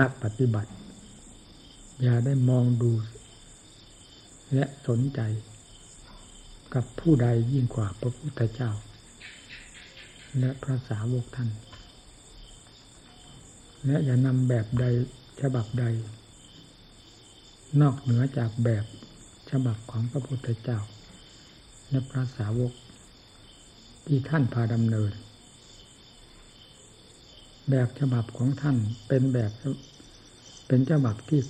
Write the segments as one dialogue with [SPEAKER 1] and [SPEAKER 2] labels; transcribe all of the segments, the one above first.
[SPEAKER 1] นักปฏิบัติ อย่าได้มองดู และสนใจ กับผู้ใดยิ่งกว่าพระพุทธเจ้า และพระสาวกท่าน และอย่านำแบบใดฉบับใด นอกเหนือจากแบบฉบับของพระพุทธเจ้า และพระสาวกที่ท่านพาดำเนิน แบบฉบับของท่านเป็นแบบเป็นฉบับที่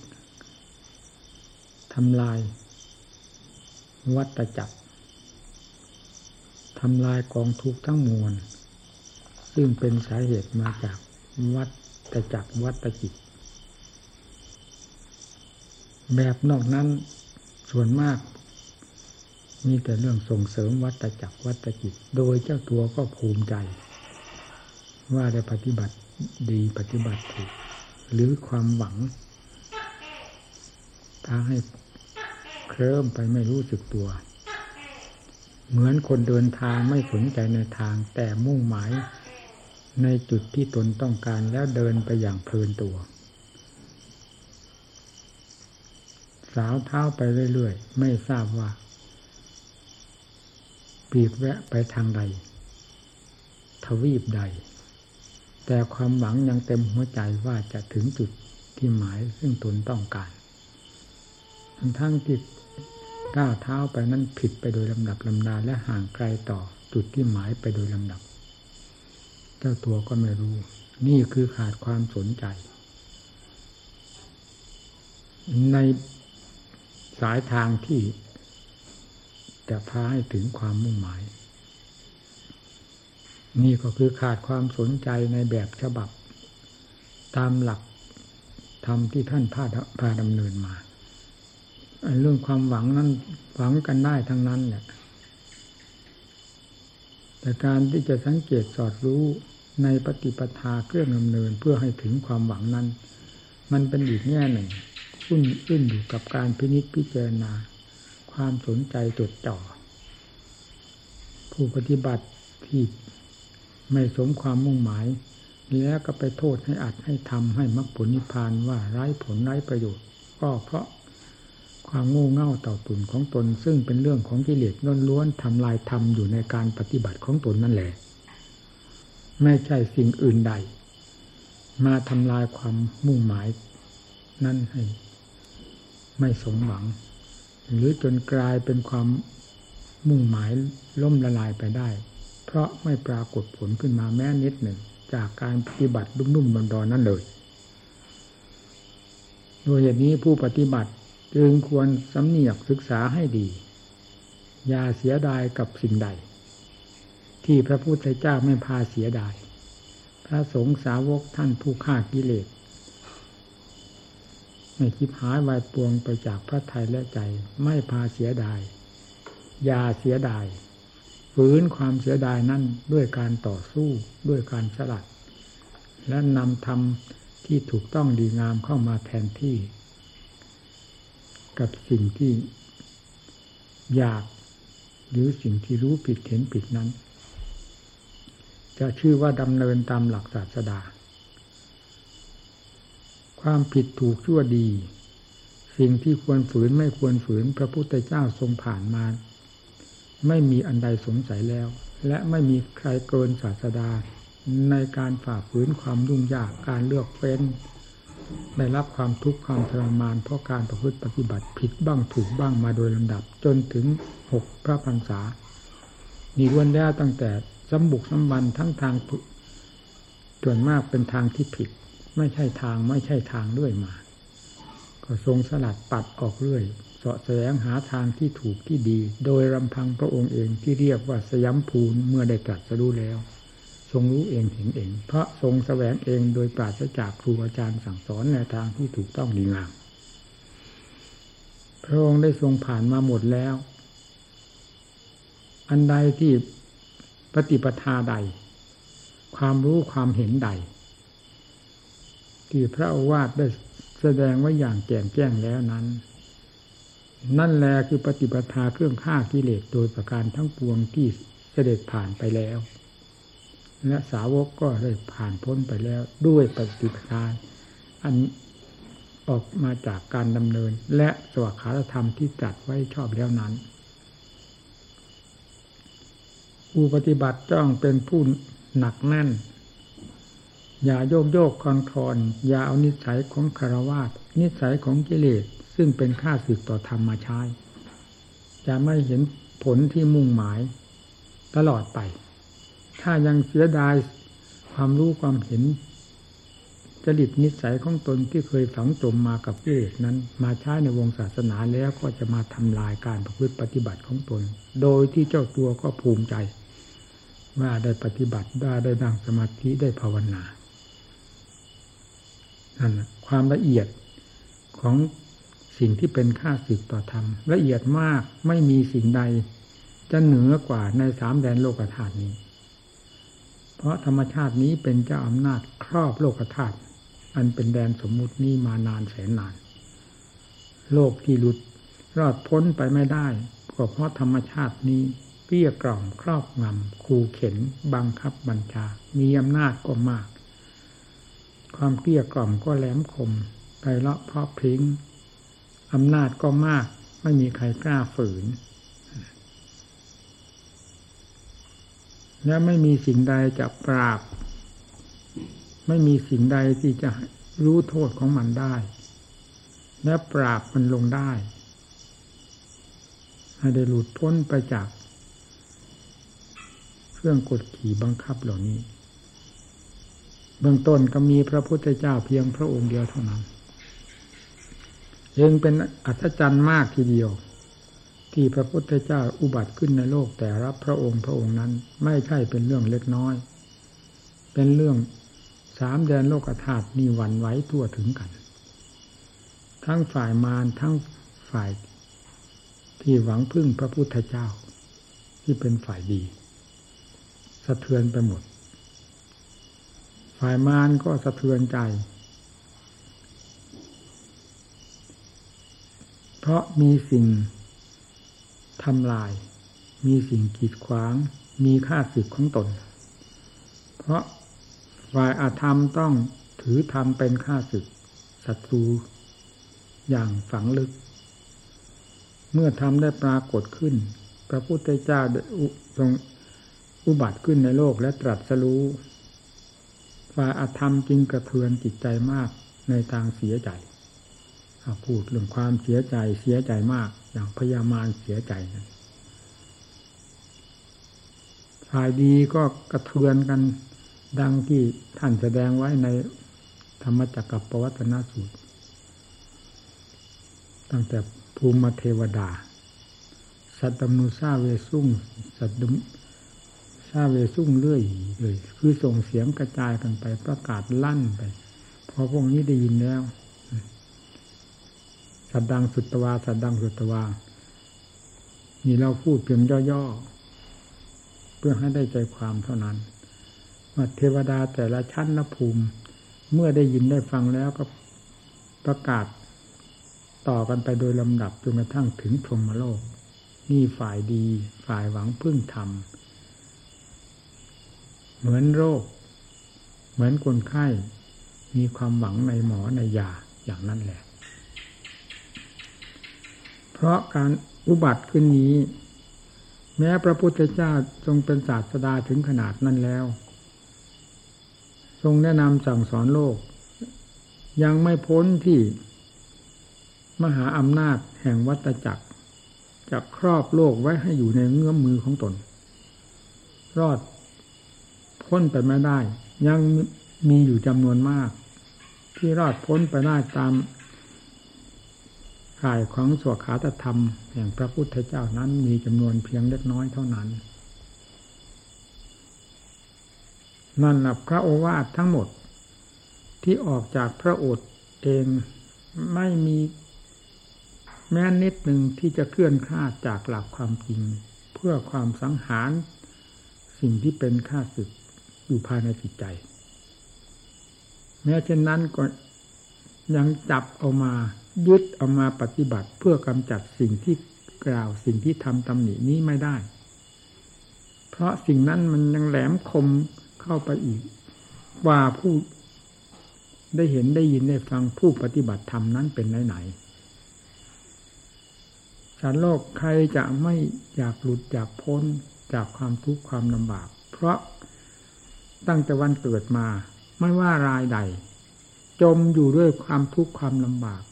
[SPEAKER 1] ทำลาย วัตจักรทำลายกองทุกข์ทั้งมวล ซึ่งเป็นสาเหตุมาจากวัตจักรวัตจิต แบบนอกนั้นส่วนมาก มีแต่เรื่องส่งเสริมวัตจักรวัตจิต โดยเจ้าตัวก็ภูมิใจ ว่าได้ปฏิบัติ ดีปฏิบัติถูก หรือความหวังทาให้เคลิ้มไปไม่รู้สึกตัว เหมือนคนเดินทางไม่สนใจในทาง แต่มุ่งหมายในจุดที่ตนต้องการแล้วเดินไปอย่างเพลินตัว สาวเท้าไปเรื่อยๆ ไม่ทราบว่า ปีกแวะไปทางใด ทวีปใด แต่ความหวังยังเต็มหัวใจว่าจะถึงจุดที่หมายซึ่งตนต้องการทั้งที่ก้าวเท้าไปนั้นผิดไปโดยลำดับลำดาและห่างไกลต่อจุดที่หมายไปโดยลำดับ เจ้าตัวก็ไม่รู้ นี่คือขาดความสนใจ ในสายทางที่จะพาให้ถึงความมุ่งหมาย นี่ก็คือขาดความสนใจในแบบฉบับ ตามหลักธรรมที่ท่านพาพาดำเนินมาเรื่องความหวังนั้นหวังกันได้ทั้งนั้นแหละแต่การที่จะสังเกตสอดรู้ในปฏิปทาเครื่องดำเนินเพื่อให้ถึงความหวังนั้น มันเป็นอีกแง่หนึ่งขึ้นขึ้นอยู่กับการพินิจพิจารณา ความสนใจจดจ่อผู้ปฏิบัติที่ ไม่สมความมุ่งหมาย แล้วก็ไปโทษให้อัดให้ทำให้มรรคผลนิพพานว่าไร้ผลไร้ประโยชน์ ก็เพราะความโง่เง่าต่อตุ่นของตน ซึ่งเป็นเรื่องของกิเลสล้วนๆทำลายธรรมอยู่ในการปฏิบัติของตนนั่นแหละ ไม่ใช่สิ่งอื่นใด มาทำลายความมุ่งหมาย นั่นให้ ไม่สมหวัง หรือจนกลายเป็นความมุ่งหมายล่มละลายไปได้ เพราะไม่ปรากฏผลขึ้นมาแม้นิดหนึ่ง จากการปฏิบัตินุ่มๆดอนๆนั่นเลยโดยเหตุนี้ผู้ปฏิบัติจึงควรสำเนียกศึกษาให้ดี อย่าเสียดายกับสิ่งใด ที่พระพุทธเจ้าไม่พาเสียดาย พระสงฆ์สาวกท่านผู้ฆ่ากิเลสไม่คิดหายวายปวงไปจากพระทัยและใจไม่พาเสียดาย อย่าเสียดาย ฝืนความเสียดายนั้นด้วยการต่อสู้ด้วยการสลัด และนำธรรมที่ถูกต้องดีงามเข้ามาแทนที่ กับสิ่งที่อยากหรือสิ่งที่รู้ผิดเห็นผิดนั้น จะชื่อว่าดำเนินตามหลักศาสดา ความผิดถูกชั่วดี สิ่งที่ควรฝืนไม่ควรฝืนพระพุทธเจ้าทรงผ่านมา ไม่มีอันใดสงสัยแล้ว และไม่มีใครเกินศาสดา ในการฝ่าฝืนความยุ่งยากการเลือกเฟ้นได้รับความทุกข์ความทรมานเพราะการประพฤติปฏิบัติผิดบ้างถูกบ้างมาโดยลำดับ จนถึงหกพระพรรษานี่ล้วนแล้วตั้งแต่สมบุกสมบันทั้งทางส่วนมากเป็นทางที่ผิด ไม่ใช่ทางไม่ใช่ทางเรื่อยมา ก็ทรงสลัดปัดออกเรื่อย เสาะแสวงหาทางที่ถูกที่ดี โดยรำพังพระองค์เองที่เรียกว่าสยามภูนเมื่อได้ตรัสรู้แล้ว ทรงรู้เองเห็นเอง เพราะทรงแสวงเองโดยปราศจากครูอาจารย์สั่งสอนในทางที่ถูกต้องดีงามพระองค์ได้ทรงผ่านมาหมดแล้ว อันใดที่ปฏิปทาใด ความรู้ความเห็นใด ที่พระอาวาสได้แสดงไว้อย่างแจ่มแจ้งแล้วนั้น นั่นแหละคือปฏิปทาเครื่องฆ่ากิเลสโดยประการทั้งปวงที่เสด็จผ่านไปแล้ว และสาวกก็ได้ผ่านพ้นไปแล้ว ด้วยปฏิปทาอันออกมาจากการดำเนิน และสวขาธรรมที่จัดไว้ชอบแล้วนั้นผู้ปฏิบัติจ้องเป็นผู้หนักแน่น อย่าโยกโยกคลอนคลอนอย่าเอานิสัยของคารวาสนิสัยของกิเลส ซึ่งเป็นค่าสึกต่อธรรมมาใช้ จะไม่เห็นผลที่มุ่งหมายตลอดไป ถ้ายังเสียดายความรู้ความเห็นจริตนิสัยของตนที่เคยฝังจมมากับกิเลสนั้น มาใช้ในวงศาสนาแล้วก็จะมาทำลายการประพฤติปฏิบัติของตน โดยที่เจ้าตัวก็ภูมิใจ ว่าได้ปฏิบัติได้ได้นั่งสมาธิได้ภาวนานั่นความละเอียดของ สิ่งที่เป็นค่าสึกต่อธรรมละเอียดมากไม่มีสิ่งใด จะเหนือกว่าในสามแดนโลกธาตุนี้ เพราะธรรมชาตินี้เป็นเจ้าอำนาจครอบโลกธาตุอันเป็นแดนสมมุตินี้มานานแสนนาน โลกที่หลุดรอดพ้นไปไม่ได้ก็เพราะธรรมชาตินี้เปี้ยกล่อมครอบงำคูเข็น บังคับบัญชา มีอำนาจก็มาก ความเปี้ยกล่อมก็แหลมคมไปเลาะเพราะพริ้ง อำนาจก็มาก ไม่มีใครกล้าฝืน และไม่มีสิ่งใดจะปราบ ไม่มีสิ่งใดที่จะรู้โทษของมันได้ และปราบมันลงได้ ให้ได้หลุดพ้นไปจาก เครื่องกดขี่บังคับเหล่านี้ เบื้องต้นก็มีพระพุทธเจ้าเพียงพระองค์เดียวเท่านั้น ยังเป็นอัศจรรย์มากทีเดียว ที่พระพุทธเจ้าอุบัติขึ้นในโลกแต่รับพระองค์พระองค์นั้นไม่ใช่เป็นเรื่องเล็กน้อย เป็นเรื่องสามแดนโลกธาตุมีหวันไหวทั่วถึงกัน ทั้งฝ่ายมารทั้งฝ่ายที่หวังพึ่งพระพุทธเจ้า ที่เป็นฝ่ายดี สะเทือนไปหมด ฝ่ายมารก็สะเทือนใจ เพราะมีสิ่งทำลาย มีสิ่งกีดขวาง มีค่าสึกของตน เพราะฝ่ายอาธรรมต้องถือธรรมเป็นข้าศึกศัตรูอย่างฝังลึก เมื่อธรรมได้ปรากฏขึ้น พระพุทธเจ้าทรงอุบัติขึ้นในโลกและตรัสรู้ฝ่ายอาธรรมจึงกระเทือนจิตใจมากในทางเสียใจ พูดเรื่องความเสียใจเสียใจมาก อย่างพยามารเสียใจนะฝ่ายดีก็กระเทือนกันดังที่ท่านแสดงไว้ในธรรมจักรปวัตนสูตร ตั้งแต่ภูมิเทวดา สัตตมุซาเวสุ่งสัตตมซาเวสุ่งเรื่อยเลย คือส่งเสียงกระจายกันไปประกาศลั่นไป พอพวกนี้ได้ยินแล้ว สัตดังสุตวาสัตดังสุตวานี่เราพูดเพียงย่อๆ เพื่อให้ได้ใจความเท่านั้นว่าเทวดาแต่ละชั้นละภูมิ เมื่อได้ยินได้ฟังแล้วก็ประกาศต่อกันไปโดยลำดับจนกระทั่งถึงพรหมโลก นี่ฝ่ายดีฝ่ายหวังพึ่งธรรม เหมือนโรค เหมือนคนไข้ มีความหวังในหมอในยาอย่างนั้นแหละ เพราะการอุบัติขึ้นนี้ แม้พระพุทธเจ้าทรงเป็นศาสดาถึงขนาดนั้นแล้ว ทรงแนะนำสั่งสอนโลก ยังไม่พ้นที่มหาอำนาจแห่งวัตจักร จะครอบโลกไว้ให้อยู่ในเงื้อมมือของตน รอดพ้นไปไม่ได้ ยังมีอยู่จำนวนมาก ที่รอดพ้นไปได้ตาม ข่ายของสวขาตธรรมแห่งพระพุทธเจ้านั้นมีจำนวนเพียงเล็กน้อยเท่านั้น นั่นแหละพระโอวาททั้งหมดที่ออกจากพระโอษฐ์เองไม่มีแม้นิดหนึ่งที่จะเคลื่อนคลาดจากหลักความจริง เพื่อความสังหารสิ่งที่เป็นค่าศึกอยู่ภายในจิตใจ แม้เช่นนั้นก็ยังจับเอามา ยึดเอามาปฏิบัติเพื่อกำจัดสิ่งที่กล่าวสิ่งที่ทำตำหนินี้ไม่ได้ เพราะสิ่งนั้นมันยังแหลมคมเข้าไปอีก ว่าผู้ได้เห็นได้ยินได้ฟังผู้ปฏิบัติธรรมนั้นเป็นไหนๆสัตว์โลกใครจะไม่อยากหลุดจากพ้นจากความทุกข์ความลำบาก เพราะตั้งแต่วันเกิดมา ไม่ว่ารายใด จมอยู่ด้วยความทุกข์ความลำบาก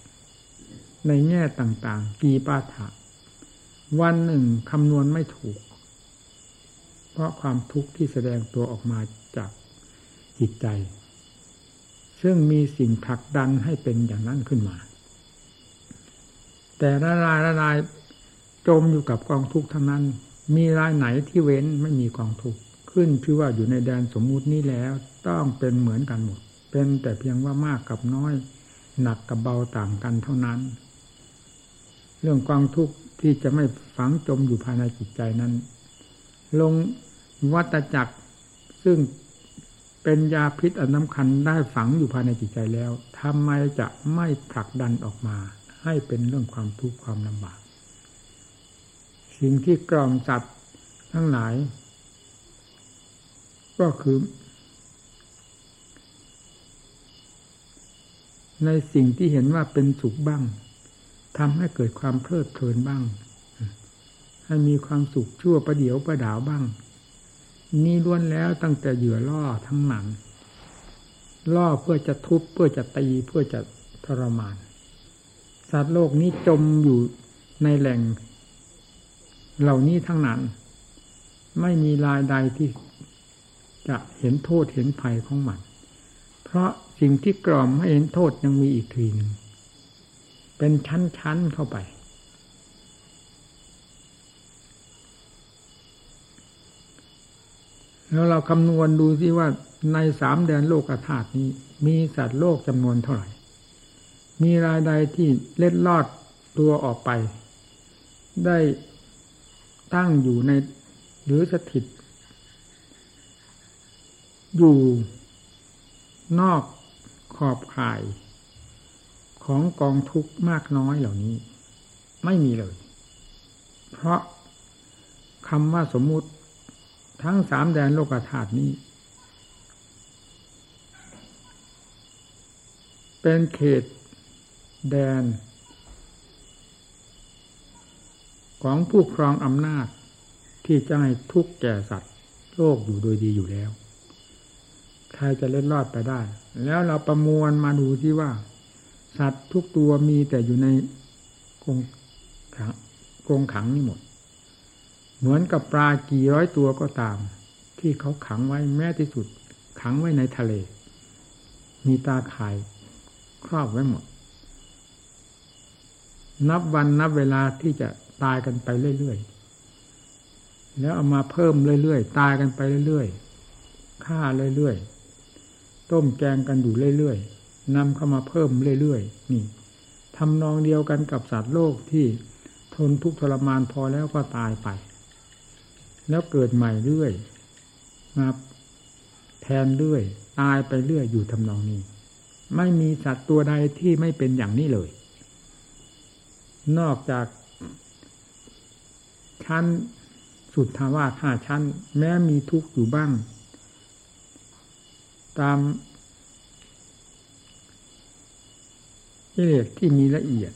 [SPEAKER 1] ในแง่ต่างๆ กีปาถะ วันหนึ่งคำนวณไม่ถูก เพราะความทุกข์ที่แสดงตัวออกมาจากจิตใจ ซึ่งมีสิ่งผลักดันให้เป็นอย่างนั้นขึ้นมา แต่ละรายละรายจมอยู่กับกองทุกข์ทั้งนั้น มีรายไหนที่เว้นไม่มีกองทุกข์ขึ้นชื่อว่าอยู่ในแดนสมมุตินี้แล้ว ต้องเป็นเหมือนกันหมด เป็นแต่เพียงว่ามากกับน้อย หนักกับเบาต่างกันเท่านั้น เรื่องกองทุกข์ที่จะไม่ฝังจมอยู่ภายในจิตใจนั้น ลงวัตจักรซึ่งเป็นยาพิษอันสำคัญได้ฝังอยู่ภายในจิตใจแล้วทำไมจะไม่ผลักดันออกมา ให้เป็นเรื่องความทุกข์ความลำบาก สิ่งที่กล่อมจัดทั้งหลาย ก็คือ ในสิ่งที่เห็นว่าเป็นสุขบ้าง ทำให้เกิดความเพลิดเพลินบ้าง ให้มีความสุขชั่วประเดี๋ยวประดาวบ้าง นี่ล้วนแล้วตั้งแต่เหยื่อล่อทั้งหนังล่อเพื่อจะทุบเพื่อจะตีเพื่อจะทรมาน สัตว์โลกนี้จมอยู่ในแหล่ง เหล่านี้ทั้งนั้น ไม่มีรายใดที่จะเห็นโทษเห็นภัยของมัน เพราะสิ่งที่กล่อมให้เห็นโทษยังมีอีกทีหนึ่ง เป็นชั้น ๆ เข้าไป แล้วเราคำนวณดูสิว่าในสามแดนโลกธาตุนี้ มีสัตว์โลกจำนวนเท่าไหร่ มีรายใดที่เล็ดลอดตัวออกไป ได้ตั้งอยู่ในหรือสถิต อยู่นอกขอบข่าย ของกองทุกข์มากน้อยเหล่านี้ ไม่มีเลย เพราะคำว่าสมมุติทั้งสามแดนโลกธาตุนี้ เป็นเขตแดน ของผู้ครองอำนาจที่จะให้ทุกแก่สัตว์ โลกอยู่โดยดีอยู่แล้ว ใครจะเล่นรอดไปได้ แล้วเราประมวลมาดูที่ว่า สัตว์ทุกตัวมีแต่อยู่ในกรงขังกรงขังนี่หมด เหมือนกับปลากี่ร้อยตัวก็ตาม ที่เขาขังไว้แม้ที่สุด ขังไว้ในทะเล มีตาข่ายครอบไว้หมด นับวันนับเวลาที่จะตายกันไปเรื่อยๆ แล้วเอามาเพิ่มเรื่อยๆ ตายกันไปเรื่อยๆ ฆ่าเรื่อยๆ ต้มแกงกันอยู่เรื่อยๆ นำเข้ามาเพิ่มเรื่อยๆนี่ทำนองเดียวกันกับสัตว์โลกที่ทนทุกข์ทรมานพอแล้วก็ตายไป แล้วเกิดใหม่เรื่อยมาแทนเรื่อยตายไปเรื่อยอยู่ทำนองนี้ ไม่มีสัตว์ตัวใดที่ไม่เป็นอย่างนี้เลย นอกจากชั้นสุดทาวาห้าชั้น แม้มีทุกข์อยู่บ้าง ตาม กิเลสที่มีละเอียด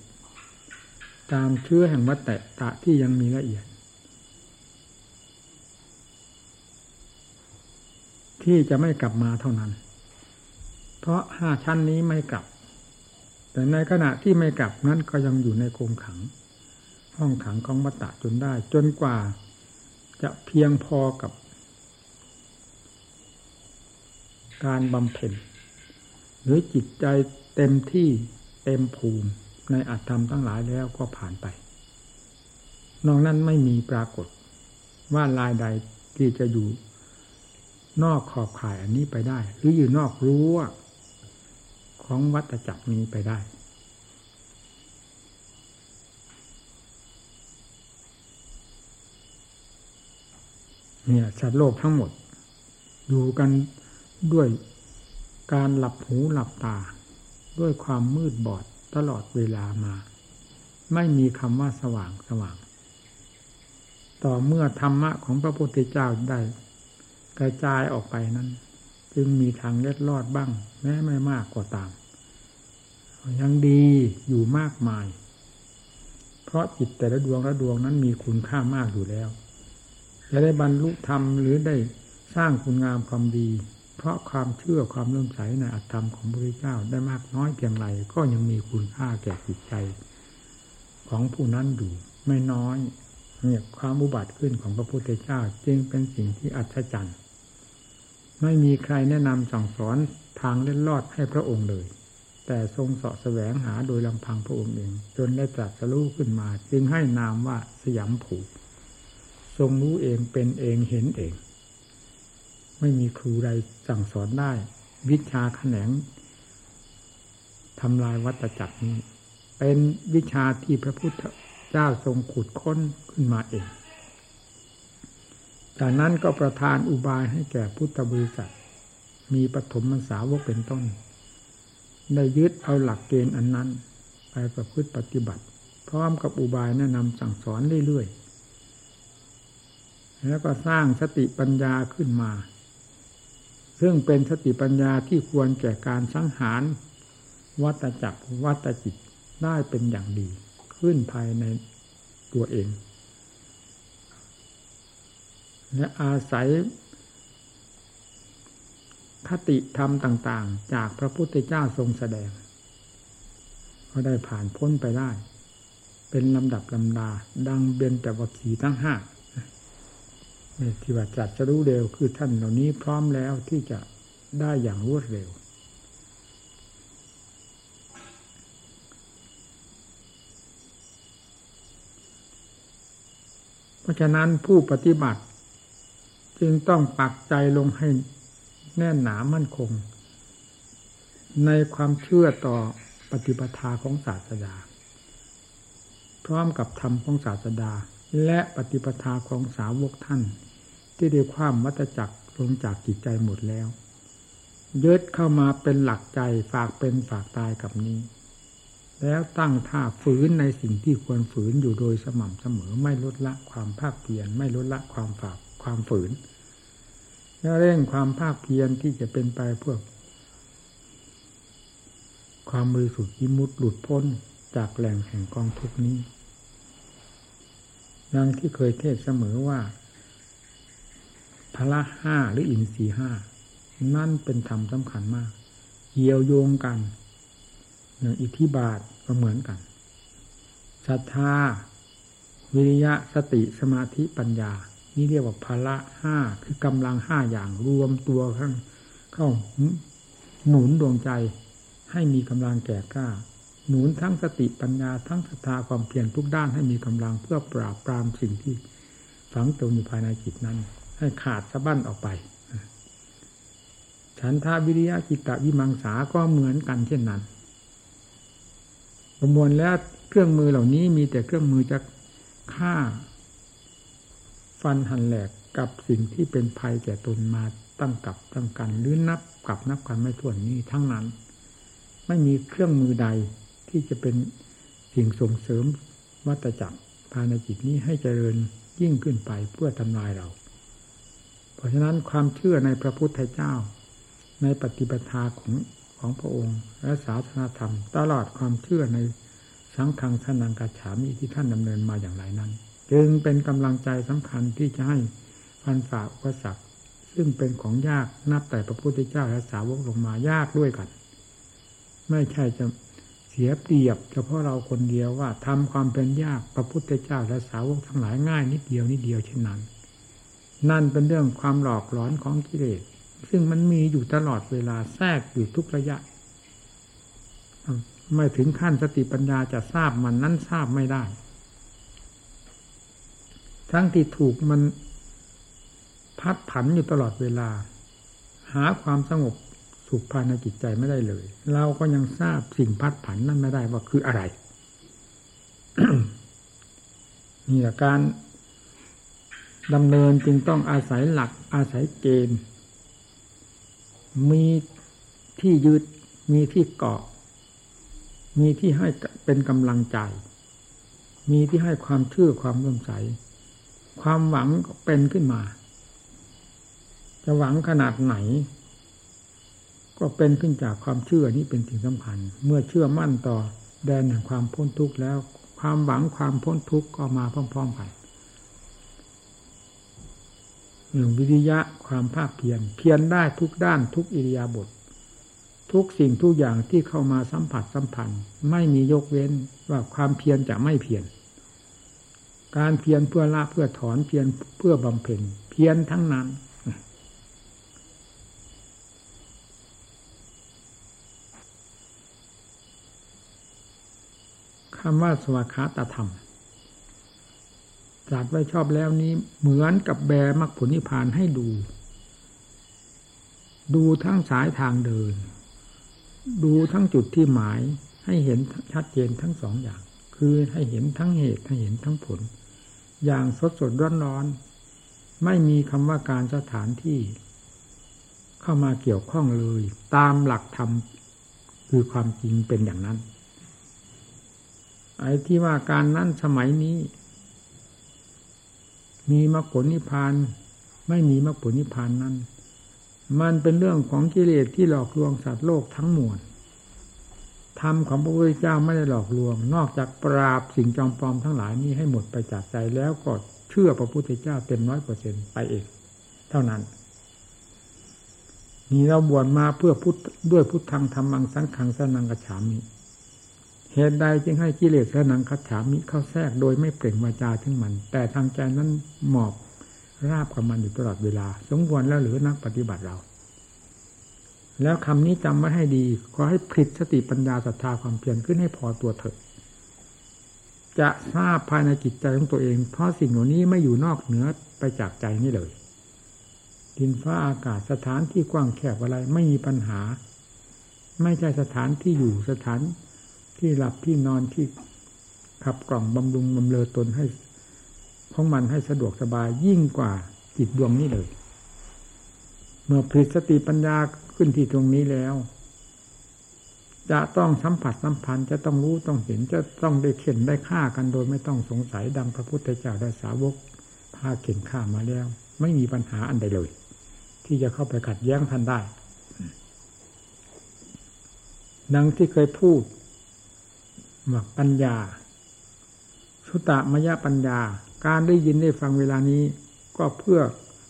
[SPEAKER 1] ตามเชื้อแห่งวัตตะตะที่ยังมีละเอียด ที่จะไม่กลับมาเท่านั้น เพราะห้าชั้นนี้ไม่กลับ แต่ในขณะที่ไม่กลับนั้นก็ยังอยู่ในโกงขัง ห้องขังของวัตตะจนได้ จนกว่าจะเพียงพอกับ การบำเพ็ญหรือจิตใจเต็มที่ เต็มภูมิในอัตธรรมทั้งหลายแล้วก็ผ่านไป นอกนั้นไม่มีปรากฏว่าลายใดที่จะอยู่นอกขอบข่ายอันนี้ไปได้ หรืออยู่นอกรั้วของวัตจักรนี้ไปได้ เนี่ยสัตว์โลกทั้งหมด อยู่กันด้วยการหลับหูหลับตา ด้วยความมืดบอดตลอดเวลามา ไม่มีคำว่าสว่างสว่าง ต่อเมื่อธรรมะของพระพุทธเจ้าได้ กระจายออกไปนั้น จึงมีทางเล็ดลอดบ้าง แม้ไม่มากก็าตาม ยังดีอยู่มากมาย เพราะจิตแต่ละดวงละดวงนั้นมีคุณค่ามากอยู่แล้ว จะได้บรรลุธรรมหรือได้สร้างคุณงามความดี เพราะความเชื่อความเลื่อมใสในอัตธรรมของพระพุทธเจ้าได้มากน้อยเพียงไรก็ยังมีคุณค่าแก่จิตใจของผู้นั้นอยู่ไม่น้อยเนี่ยความอุบัติขึ้นของพระพุทธเจ้าจึงเป็นสิ่งที่อัศจรรย์ไม่มีใครแนะนำสั่งสอนทางเล่นลอดให้พระองค์เลย แต่ทรงเสาะแสวงหาโดยลำพังพระองค์เอง จนได้ตรัสรู้ขึ้นมา จึงให้นามว่าสยามผูทรงรู้เองเป็นเองเห็นเอง ไม่มีครูใดสั่งสอนได้ วิชาแขนงทำลายวัตจักรนี้ เป็นวิชาที่พระพุทธเจ้าทรงขุดค้นขึ้นมาเอง จากนั้นก็ประทานอุบายให้แก่พุทธบริษัท มีปฐมมสาวกเป็นต้น ได้ยึดเอาหลักเกณฑ์อันนั้น ไปประพฤติปฏิบัติ พร้อมกับอุบายแนะนำสั่งสอนเรื่อยๆ แล้วก็สร้างสติปัญญาขึ้นมา ซึ่งเป็นสติปัญญาที่ควรแก่การสังหาร วัตจักรวัตจิตได้เป็นอย่างดี ขึ้นภายในตัวเอง และอาศัยคติธรรมต่าง ๆ จากพระพุทธเจ้าทรงแสดง ก็ได้ผ่านพ้นไปได้ เป็นลำดับลำดา ดังเบญจวัคคีทั้งห้า ที่ว่าจัดจะรู้เร็วคือท่านเหล่านี้พร้อมแล้วที่จะได้อย่างรวดเร็ว เพราะฉะนั้นผู้ปฏิบัติ จึงต้องปักใจลงให้แน่นหนามั่นคง ในความเชื่อต่อปฏิปทาของศาสดา พร้อมกับธรรมของศาสดาและปฏิปทาของสาวกท่าน ที่ได้ความวัตจักรลงจากจิตใจหมดแล้วยึดเข้ามาเป็นหลักใจฝากเป็นฝากตายกับนี้ แล้วตั้งท่าฝืนในสิ่งที่ควรฝืนอยู่โดยสม่ำเสมอไม่ลดละความภาคเพียรไม่ลดละความฝากความฝืนแล้วเร่งความภาคเพียรที่จะเป็นไปเพื่อความบริสุทธิ์ยิมุตหลุดพ้นจากแหล่งแห่งกองทุกนี้ ดังที่เคยเทศเสมอว่า พละห้าหรืออินทรีห้านั่นเป็นธรรมสำคัญมากเกี่ยวโยงกันอย่างอิทธิบาทก็เหมือนกันศรัทธา วิริยะสติสมาธิปัญญา นี่เรียกว่าพละห้าคือกำลังห้าอย่างรวมตัวข้างเข้าหนุนดวงใจ ให้มีกำลังแก่กล้า หนุนทั้งสติปัญญาทั้งศรัทธาความเพียรทุกด้านให้มีกำลังเพื่อปราบปรามสิ่งที่ฝังตัวอยู่ภายในจิตนั้น ให้ขาดสะบั้นออกไป ฉันทาวิริยะจิตตวิมังสาก็เหมือนกันเช่นนั้น ประมวลแล้วเครื่องมือเหล่านี้มีแต่เครื่องมือจะฆ่า ฟันหันแหลกกับสิ่งที่เป็นภัยแก่ตนมาตั้งกับตั้งกันหรือนับกับนับกันไม่ถ้วนนี้ทั้งนั้น ไม่มีเครื่องมือใดที่จะเป็นสิ่งส่งเสริมวัตจักรภายในจิตนี้ให้เจริญยิ่งขึ้นไปเพื่อทำลายเรา ราะฉะนั้นความเชื่อในพระพุทธเจ้า ในปฏิปทาของของพระองค์ และศาสนาธรรม ตลอดความเชื่อในสังฆังสนังกัจฉามิที่ท่านดำเนินมาอย่างไรนั้น จึงเป็นกำลังใจสำคัญที่จะให้พันฝ่าอุปสรรคซึ่งเป็นของยากนับแต่พระพุทธเจ้าและสาวกลงมายากด้วยกัน ไม่ใช่จะเสียเปรียบ เฉพาะเราคนเดียวว่าทำความเป็นยากพระพุทธเจ้าและสาวกทั้งหลายง่ายนิดเดียวนิดเดียวเช่นนั้น นั่นเป็นเรื่องความหลอกหลอนของกิเลส ซึ่งมันมีอยู่ตลอดเวลาแทรกอยู่ทุกระยะ ไม่ถึงขั้นสติปัญญาจะทราบมันนั้นทราบไม่ได้ ทั้งที่ถูกมันพัดผันอยู่ตลอดเวลา หาความสงบสุขภายในจิตใจไม่ได้เลย เราก็ยังทราบสิ่งพัดผันนั้นไม่ได้ว่าคืออะไรนี่การ ดำเนินจึงต้องอาศัยหลักอาศัยเกณฑ์มีที่ยึดมีที่เกาะ มีที่ให้เป็นกำลังใจ มีที่ให้ความเชื่อความเลื่อมใส ความหวังเป็นขึ้นมา จะหวังขนาดไหน ก็เป็นขึ้นจากความเชื่อนี้เป็นสิ่งสำคัญ เมื่อเชื่อมั่นต่อแดนแห่งความพ้นทุกข์แล้ว ความหวังความพ้นทุกข์ก็มาพร้อมๆกัน หนึ่งวิริยะความภาคเพียรเพียรได้ทุกด้านทุกอิริยาบถทุกสิ่งทุกอย่างที่เข้ามาสัมผัสสัมพันธ์ ไม่มียกเว้นว่าความเพียรจะไม่เพียรการเพียรเพื่อละเพื่อถอนเพียรเพื่อบำเพ็ญเพียรทั้งนั้น คำว่าสวากขาตธรรม จัดไว้ชอบแล้วนี้ เหมือนกับแบมรรคผลนิพพานให้ดู ดูทั้งสายทางเดิน ดูทั้งจุดที่หมายให้เห็นชัดเจนทั้งสองอย่าง คือให้เห็นทั้งเหตุให้เห็นทั้งผล อย่างสดสดร้อนร้อนไม่มีคำว่าการสถานที่ เข้ามาเกี่ยวข้องเลย ตามหลักธรรมคือความจริงเป็นอย่างนั้น ไอ้ที่ว่าการนั้นสมัยนี้ มีมรรคผลนิพพาน ไม่มีมรรคผลนิพพานนั้น มันเป็นเรื่องของกิเลสที่หลอกลวงสัตว์โลกทั้งมวลธรรมของพระพุทธเจ้าไม่ได้หลอกลวง นอกจากปราบสิ่งจอมปลอมทั้งหลายนี้ให้หมดไปจากใจแล้วก็เชื่อพระพุทธเจ้าเต็มร้อยเปอร์เซ็นไปเองเท่านั้น นี่เราบวชมาเพื่อพุทธด้วยพุทธังธรรมังสังขังสนังกระฉามิ เหตุใดจึงให้กิเลสและนังคัจฉามิเข้าแทรกโดยไม่เปล่งวาจาถึงมัน แต่ทางใจนั้นหมอบราบกับมันอยู่ตลอดเวลา สมควรแล้วหรือนักปฏิบัติเรา แล้วคำนี้จำไว้ให้ดีขอให้ผลิตสติปัญญาศรัทธาความเพียรขึ้นให้พอตัวเถิดจะทราบภายในจิตใจของตัวเอง เพราะสิ่งเหล่านี้ไม่อยู่นอกเหนือไปจากใจนี่เลย ดินฟ้าอากาศสถานที่กว้างแคบอะไรไม่มีปัญหา ไม่ใช่สถานที่อยู่สถาน ที่หลับที่นอนที่ขับกล่องบำรุงบำเลอตนให้ของมันให้สะดวกสบายยิ่งกว่าจิตดวงนี้เลย เมื่อผลิตสติปัญญาขึ้นที่ตรงนี้แล้ว จะต้องสัมผัสสัมพันธ์จะต้องรู้ต้องเห็นจะต้องได้เข็นได้ฆ่ากันโดยไม่ต้องสงสัยดังพระพุทธเจ้าได้สาวกพาเข็นฆ่ามาแล้ว ไม่มีปัญหาอันใดเลย ที่จะเข้าไปขัดแย้งท่านได้ ดังที่เคยพูด ปัญญา สุตตมยปัญญา การได้ยินได้ฟังเวลานี้ก็เพื่อ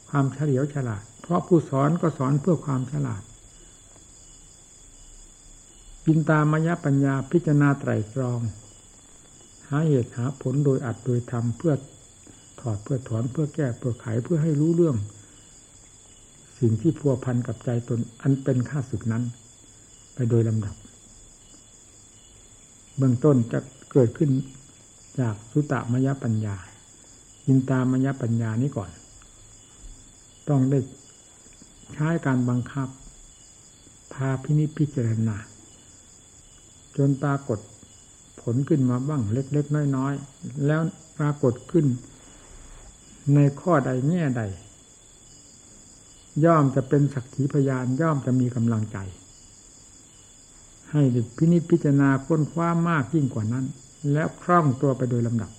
[SPEAKER 1] ความเฉลียวฉลาด เพราะผู้สอนก็สอนเพื่อความฉลาดปินตามยปัญญาพิจารณาไตรตรอง หาเหตุหาผลโดยอัดโดยทำเพื่อถอดเพื่อถอนเพื่อแก้เพื่อไขเพื่อให้รู้เรื่อง สิ่งที่พัวพันกับใจตนอันเป็นข้าศึกนั้น ไปโดยลำดับ เบื้องต้นจะเกิดขึ้นจากสุตตมยปัญญาอินตามยปัญญานี้ก่อน ต้องได้ใช้การบังคับ พาพินิจพิจารณา จนปรากฏผลขึ้นมาบ้างเล็กๆน้อยๆ แล้วปรากฏขึ้น ในข้อใดแง่ใด ย่อมจะเป็นสักขีพยานย่อมจะมีกำลังใจ ให้พินิจพิจารณาค้นคว้ามากยิ่งกว่านั้น แล้วคล่องตัวไปโดยลำดับ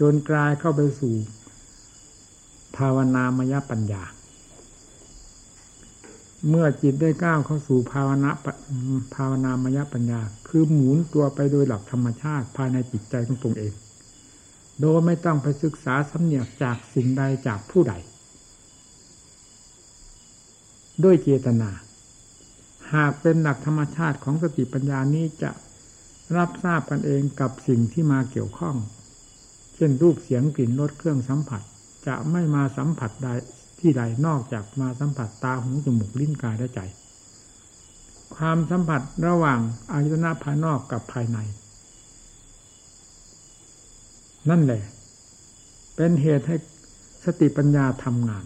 [SPEAKER 1] จนกลายเข้าไปสู่ ภาวนามยปัญญา เมื่อจิตได้ก้าวเข้าสู่ภาวนาภาวนามยปัญญา คือหมุนตัวไปโดยหลักธรรมชาติภายในจิตใจของตนเอง โดยไม่ต้องไปศึกษาสำเนียกจากสิ่งใดจากผู้ใด ด้วยเจตนา หากเป็นหลักธรรมชาติของสติปัญญานี้จะรับทราบกันเองกับสิ่งที่มาเกี่ยวข้อง เช่นรูปเสียงกลิ่นรสเครื่องสัมผัส จะไม่มาสัมผัสใดที่ใดนอกจากมาสัมผัสตาหูจมูกลิ้นกายและใจ ความสัมผัสระหว่างอายตนะภายนอกกับภายใน นั่นแหละ เป็นเหตุให้สติปัญญาทำงาน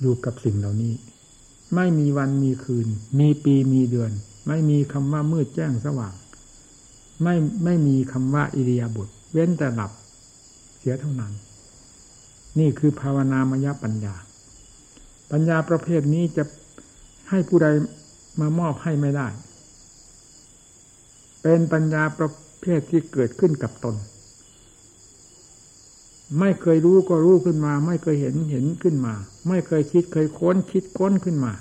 [SPEAKER 1] อยู่กับสิ่งเหล่านี้ ไม่มีวันมีคืน มีปีมีเดือน ไม่มีคำว่ามืดแจ้งสว่าง ไม่ไม่มีคำว่าอิริยาบถเว้นแต่หลับเสียเท่านั้น นี่คือภาวนามยปัญญา ปัญญาประเภทนี้จะให้ผู้ใดมามอบให้ไม่ได้ เป็นปัญญาประเภทที่เกิดขึ้นกับตน ไม่เคยรู้ก็รู้ขึ้นมา ไม่เคยเห็นเห็นขึ้นมา ไม่เคยคิดเคยค้นคิดค้นขึ้นมา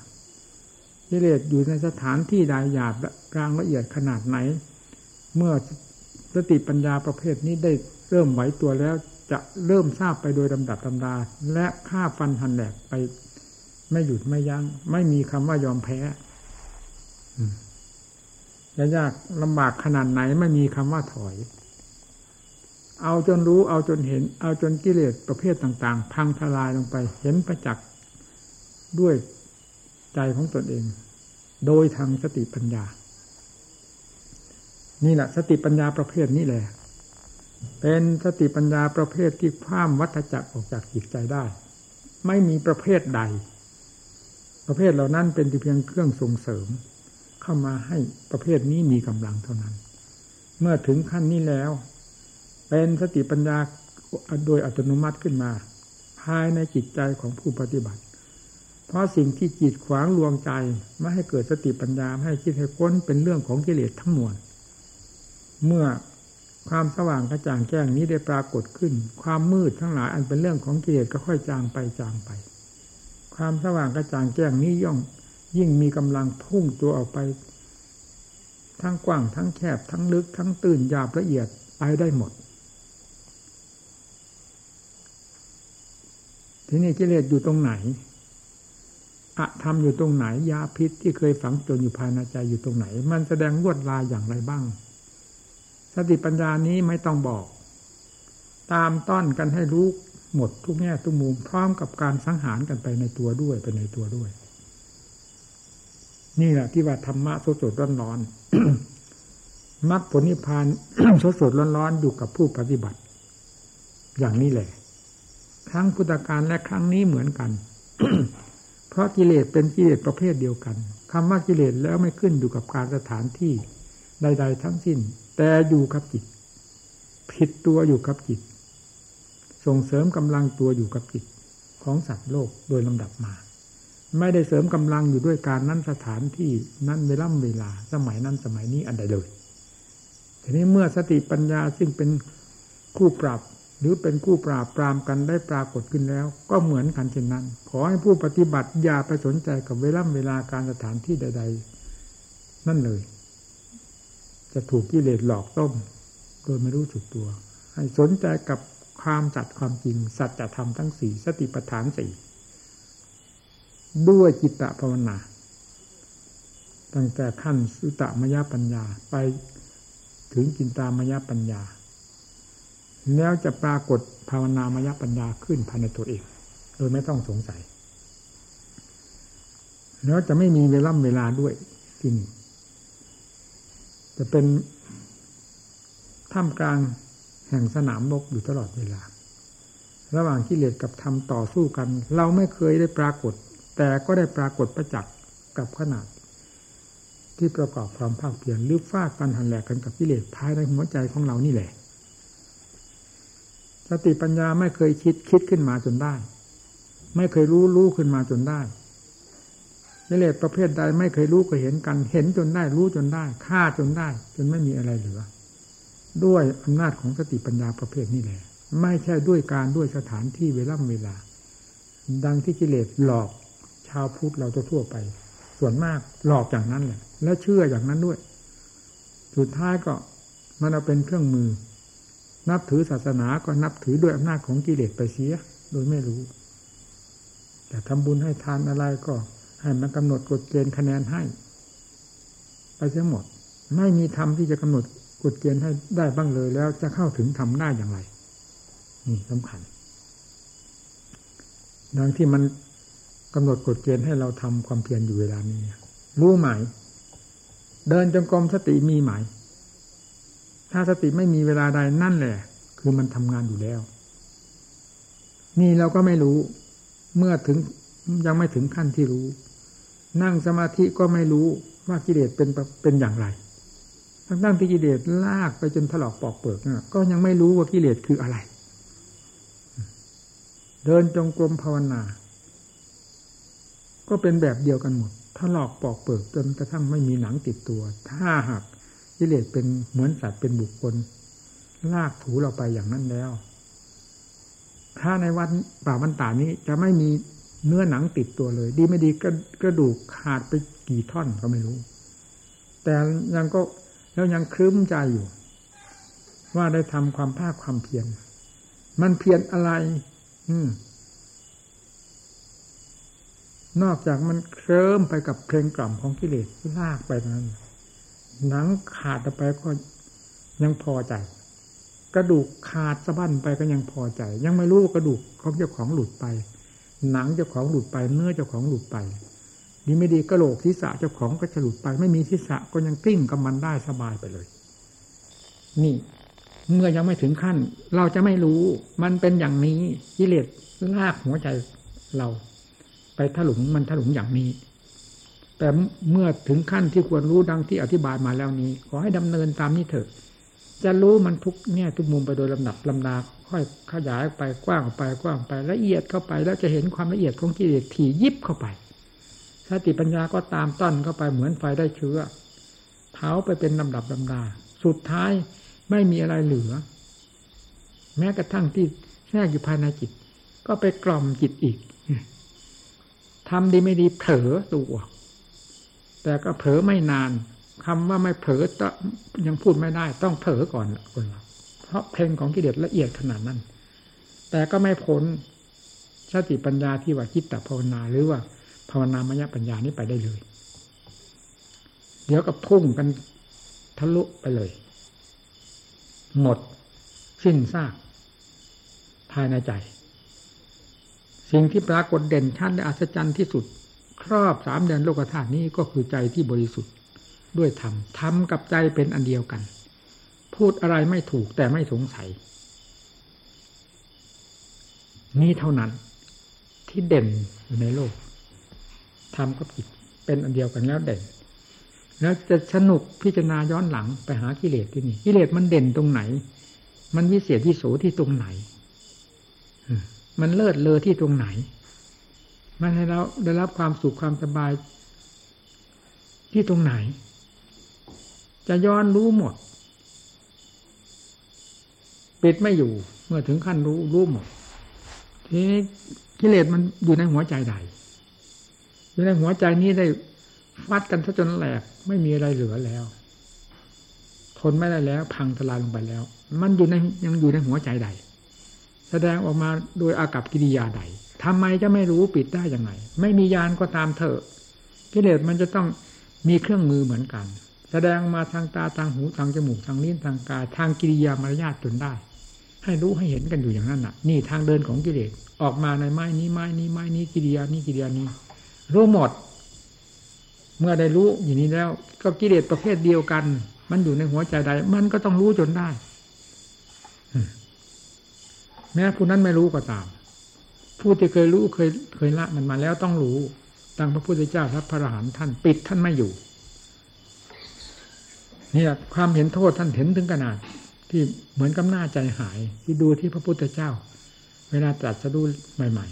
[SPEAKER 1] กิเลสอยู่ในสถานที่ใดหยาบกลางละเอียดขนาดไหน เมื่อสติปัญญาประเภทนี้ได้เริ่มไหวตัวแล้วจะเริ่มทราบไปโดยลำดับตำดา และฆ่าฟันหันแหลกไป ไม่หยุดไม่ยัง้งไม่มีคำว่ายอมแพ้ยากลำบากขนาดไหนไม่มีคำว่าถอย เอาจนรู้เอาจนเห็น เอาจนกิเลสประเภทต่าง ๆ พังทลายลงไป เห็นประจักษ์ด้วยใจของตนเอง โดยทางสติปัญญา นี่แหละสติปัญญาประเภทนี้แหละ เป็นสติปัญญาประเภทที่ข้ามวัฏจักรออกจากจิตใจได้ ไม่มีประเภทใด ประเภทเหล่านั้นเป็นเพียงเครื่องส่งเสริม เข้ามาให้ประเภทนี้มีกำลังเท่านั้น เมื่อถึงขั้นนี้แล้ว เป็นสติปัญญาโดยอัตโนมัติขึ้นมา ภายในจิตใจของผู้ปฏิบัติ เพราะสิ่งที่จิตขวางลวงใจไม่ให้เกิดสติปัญญาให้คิดให้ค้นเป็นเรื่องของกิเลสทั้งมวลเมื่อความสว่างกระจ่างแจ้งนี้ได้ปรากฏขึ้น ความมืดทั้งหลายอันเป็นเรื่องของกิเลสก็ค่อยจางไปจางไป ความสว่างกระจ่างแจ้งนี้ย่อมยิ่งมีกำลังพุ่งตัวออกไป ทั้งกว้างทั้งแคบทั้งลึกทั้งตื่นหยาบละเอียดไปได้หมด ทีนี้กิเลสอยู่ตรงไหนอะธรรมอยู่ตรงไหน ยาพิษที่เคยฝังจนอยู่ภายในใจอยู่ตรงไหน มันแสดงลวดลายอย่างไรบ้าง สติปัญญานี้ไม่ต้องบอก ตามต้อนกันให้รู้หมดทุกแง่ทุกมุมพร้อมกับการสังหารกันไปในตัวด้วยไปในตัวด้วย นี่แหละที่ว่าธรรมะสดสดร้อนร้อนมรรคผลนิพพานสดสดร้อนร้อนอยู่กับผู้ปฏิบัติ อย่างนี้แหละ ครั้งพุทธการและครั้งนี้เหมือนกัน เพราะกิเลสเป็นกิเลสประเภทเดียวกันคำว่ากิเลสแล้วไม่ขึ้นอยู่กับการสถานที่ใด ๆ ทั้งสิ้น แต่อยู่กับจิต ผิดตัวอยู่กับจิต ส่งเสริมกำลังตัวอยู่กับจิตของสัตว์โลกโดยลำดับมา ไม่ได้เสริมกำลังอยู่ด้วยการนั้นสถานที่นั้นเวลาเวลา สมัยนั้นสมัยนี้อันใดเลยทีนี้เมื่อสติปัญญาซึ่งเป็นคู่ปรับ หรือเป็นคู่ปราบปรามกันได้ปรากฏขึ้นแล้ว ก็เหมือนกันเช่นนั้น ขอให้ผู้ปฏิบัติอย่าไปสนใจกับเวลาเวลาการสถานที่ใด ๆ นั่นเลย จะถูกกิเลสหลอกต้ม โดยไม่รู้จุดตัว ให้สนใจกับความจัดความจริง สัจธรรมทั้งสี่สติปัฏฐานสี่ด้วยจิตตภาวนาตั้งแต่ขั้นสุตตมยปัญญาไปถึงจินตามยปัญญา แล้วจะปรากฏภาวนามยปัญญาขึ้นภายในตัวเอง โดยไม่ต้องสงสัย แล้วจะไม่มีเวลาเวลาด้วยที่นี่จะเป็นท่ามกลางแห่งสนามรบอยู่ตลอดเวลา ระหว่างกิเลสกับธรรมต่อสู้กัน เราไม่เคยได้ปรากฏ แต่ก็ได้ปรากฏประจักษ์กับขนาด ที่ประกอบความภาคเพียรหรือฟาดปันหันแหลกกันกับกิเลสภายในหัวใจของเรานี่แหละ สติปัญญาไม่เคยคิดคิดขึ้นมาจนได้ ไม่เคยรู้รู้ขึ้นมาจนได้กิเลสประเภทใดไม่เคยรู้ก็เห็นกัน เห็นจนได้รู้จนได้ฆ่าจนได้ จนไม่มีอะไรเหลือ ด้วยอำนาจของสติปัญญาประเภทนี้แหละ ไม่ใช่ด้วยการด้วยสถานที่เวลาเวลา ดังที่กิเลสหลอกชาวพุทธเราทั่วไป ส่วนมากหลอกอย่างนั้นแหละ และเชื่ออย่างนั้นด้วย สุดท้ายก็มันเอาเป็นเครื่องมือ นับถือศาสนาก็นับถือด้วยอำนาจของกิเลสไปเสีย โดยไม่รู้แต่ทำบุญให้ทานอะไรก็ ให้มันกำหนดกฎเกณฑ์คะแนนให้ ไปเสียหมด ไม่มีธรรมที่จะกำหนดกฎเกณฑ์ให้ได้บ้างเลยแล้ว จะเข้าถึงทำได้อย่างไร นี่สำคัญ ดังที่มันกำหนดกฎเกณฑ์ให้เราทำความเพียรอยู่เวลานี้ รู้ไหม เดินจงกรมสติมีไหม ถ้าสติไม่มีเวลาใดนั่นแหละ คือมันทำงานอยู่แล้ว นี่เราก็ไม่รู้ เมื่อถึงยังไม่ถึงขั้นที่รู้ นั่งสมาธิก็ไม่รู้ว่ากิเลสเป็นเป็นอย่างไรทั้งๆที่กิเลสลากไปจนถลอกปอกเปิกก็ยังไม่รู้ว่ากิเลสคืออะไร เดินจงกรมภาวนา ก็เป็นแบบเดียวกันหมดถลอกปอกเปิกจนกระทั่งไม่มีหนังติดตัว ถ้าหาก กิเลสเป็นเหมือนสัตว์เป็นบุคคล ลากถูเราไปอย่างนั้นแล้ว ถ้าในวัดป่าบรรตานี้จะไม่มีเนื้อหนังติดตัวเลย ดีไม่ดีก็กระดูกขาดไปกี่ท่อนก็ไม่รู้ แต่ยังก็แล้วยังครึ้มใจอยู่ ว่าได้ทำความภาคความเพียรมันเพียรอะไร อืมนอกจากมันเคลิ้มไปกับเพลงกล่อมของกิเลสลากไปนั้น หนังขาดไปก็ยังพอใจ กระดูกขาดสะบั้นไปก็ยังพอใจ ยังไม่รู้กระดูกของเจ้าของหลุดไป หนังเจ้าของหลุดไป เนื้อเจ้าของหลุดไปดีไม่ดีกระโหลกทิศะเจ้าของก็จะหลุดไป ไม่มีทิศะก็ยังกลิ้งกับมันได้สบายไปเลย นี่ เมื่อยังไม่ถึงขั้น เราจะไม่รู้ มันเป็นอย่างนี้กิเลสลากหัวใจเรา ไปถลุงมันถลุงอย่างนี้ แต่เมื่อถึงขั้นที่ควรรู้ดังที่อธิบายมาแล้วนี้ ขอให้ดำเนินตามนี้เถอะ จะรู้มันทุกแง่ทุกมุมไปโดยลำดับลำดาค่อยขยายไปกว้างไปกว้างไปละเอียดเข้าไป แล้วจะเห็นความละเอียดของกิเลสถี่ยิบเข้าไปสติปัญญาก็ตามต้นเข้าไปเหมือนไฟได้เชื้อเผาไปเป็นลำดับลำดา สุดท้ายไม่มีอะไรเหลือ แม้กระทั่งที่แทรกอยู่ภายในจิต ก็ไปกล่อมจิตอีกทำดีไม่ดีเผลอตัว แต่ก็เผลอไม่นานคำว่าไม่เผลอยังพูดไม่ได้ ต้องเผลอก่อนคนเราเพราะเพลงของกิเลสละเอียดขนาดนั้น แต่ก็ไม่พ้นสติปัญญาที่ว่าคิดแต่ภาวนาหรือว่าภาวนามยปัญญานี้ไปได้เลย เดี๋ยวก็พุ่งกันทะลุไปเลย หมด สิ้นซาก ภายในใจ สิ่งที่ปรากฏเด่นชัดและอัศจรรย์ที่สุด ครอบสามเดือนโลกธาตุนี้ก็คือใจที่บริสุทธิ์ด้วยธรรมธรรมกับใจเป็นอันเดียวกัน พูดอะไรไม่ถูกแต่ไม่สงสัย นี่เท่านั้นที่เด่นอยู่ในโลกธรรมกับจิตเป็นอันเดียวกันแล้วเด่น แล้วจะสนุกพิจารณาย้อนหลังไปหากิเลสที่นี่กิเลสมันเด่นตรงไหน มันวิเศษที่โสที่ตรงไหน มันเลิศเลอที่ตรงไหน มันให้เราได้รับความสุขความสบาย ที่ตรงไหน จะย้อนรู้หมด ปิดไม่อยู่ เมื่อถึงขั้นรู้รู้หมด ทีนี้กิเลสมันอยู่ในหัวใจใดอยู่ในหัวใจนี้ได้ฟัดกันซะจนแหลกไม่มีอะไรเหลือแล้ว ทนไม่ได้แล้ว พังทลายลงไปแล้ว มันอยู่ในยังอยู่ในหัวใจใด แสดงออกมาโดยอากับกิริยาใด ทำไมจะไม่รู้ปิดได้ยังไง ไม่มียานก็ตามเถอะกิเลสมันจะต้องมีเครื่องมือเหมือนกัน แสดงมาทางตาทางหูทางจมูกทางลิ้นทางกายทางกิริยามารยาทจนได้ ให้รู้ให้เห็นกันอยู่อย่างนั้นน่ะ นี่ทางเดินของกิเลสออกมาในไม้นี้ไม้นี้ไม้นี้กิริยานี้กิริยานี้ รู้หมด เมื่อได้รู้อย่างนี้แล้ว ก็กิเลสประเภทเดียวกัน มันอยู่ในหัวใจใด มันก็ต้องรู้จนได้แม้ผู้นั้นไม่รู้ก็ตาม ผู้ที่เคยรู้เคยเคยละมันมาแล้วต้องรู้ตังพระพุทธเจ้าพระพระหันท่านปิดท่านไม่อยู่เนี่ยความเห็นโทษท่านเห็นถึงขนาด ที่เหมือนกับหน้าใจหาย ที่ดูที่พระพุทธเจ้า เวลาตรัสรู้ใหม่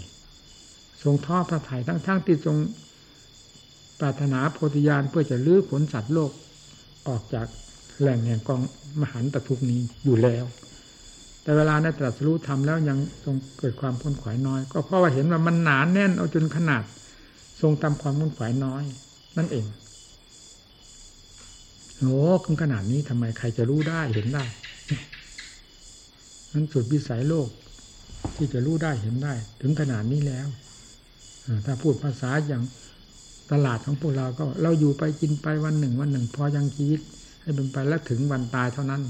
[SPEAKER 1] ๆ ทรงท่อพระไถ่ทั้งๆทที่ทรงปรารถนาโพธิญาณเพื่อจะลื้อผลสัตว์โลกออกจากแหล่งแห่งกองมหันตทุกนี้อยู่แล้ว แต่เวลาในตรัสรู้ทำแล้วยังทรงเกิดความพ้นขวายน้อย ก็เพราะว่าเห็นว่ามันหนานแน่นเอาจนขนาด ทรงทำความพ้นขวายน้อย นั่นเองโอ้ถึงขนาดนี้ทำไมใครจะรู้ได้เห็นได้นั้นสุดวิสัยโลก ที่จะรู้ได้เห็นได้ ถึงขนาดนี้แล้วถ้าพูดภาษาอย่างตลาดของพวกเราก็เราอยู่ไปกินไปวันหนึ่ง วันหนึ่ง พอยังชีวิต ให้เป็นไปแล้วถึงวันตายเท่านั้น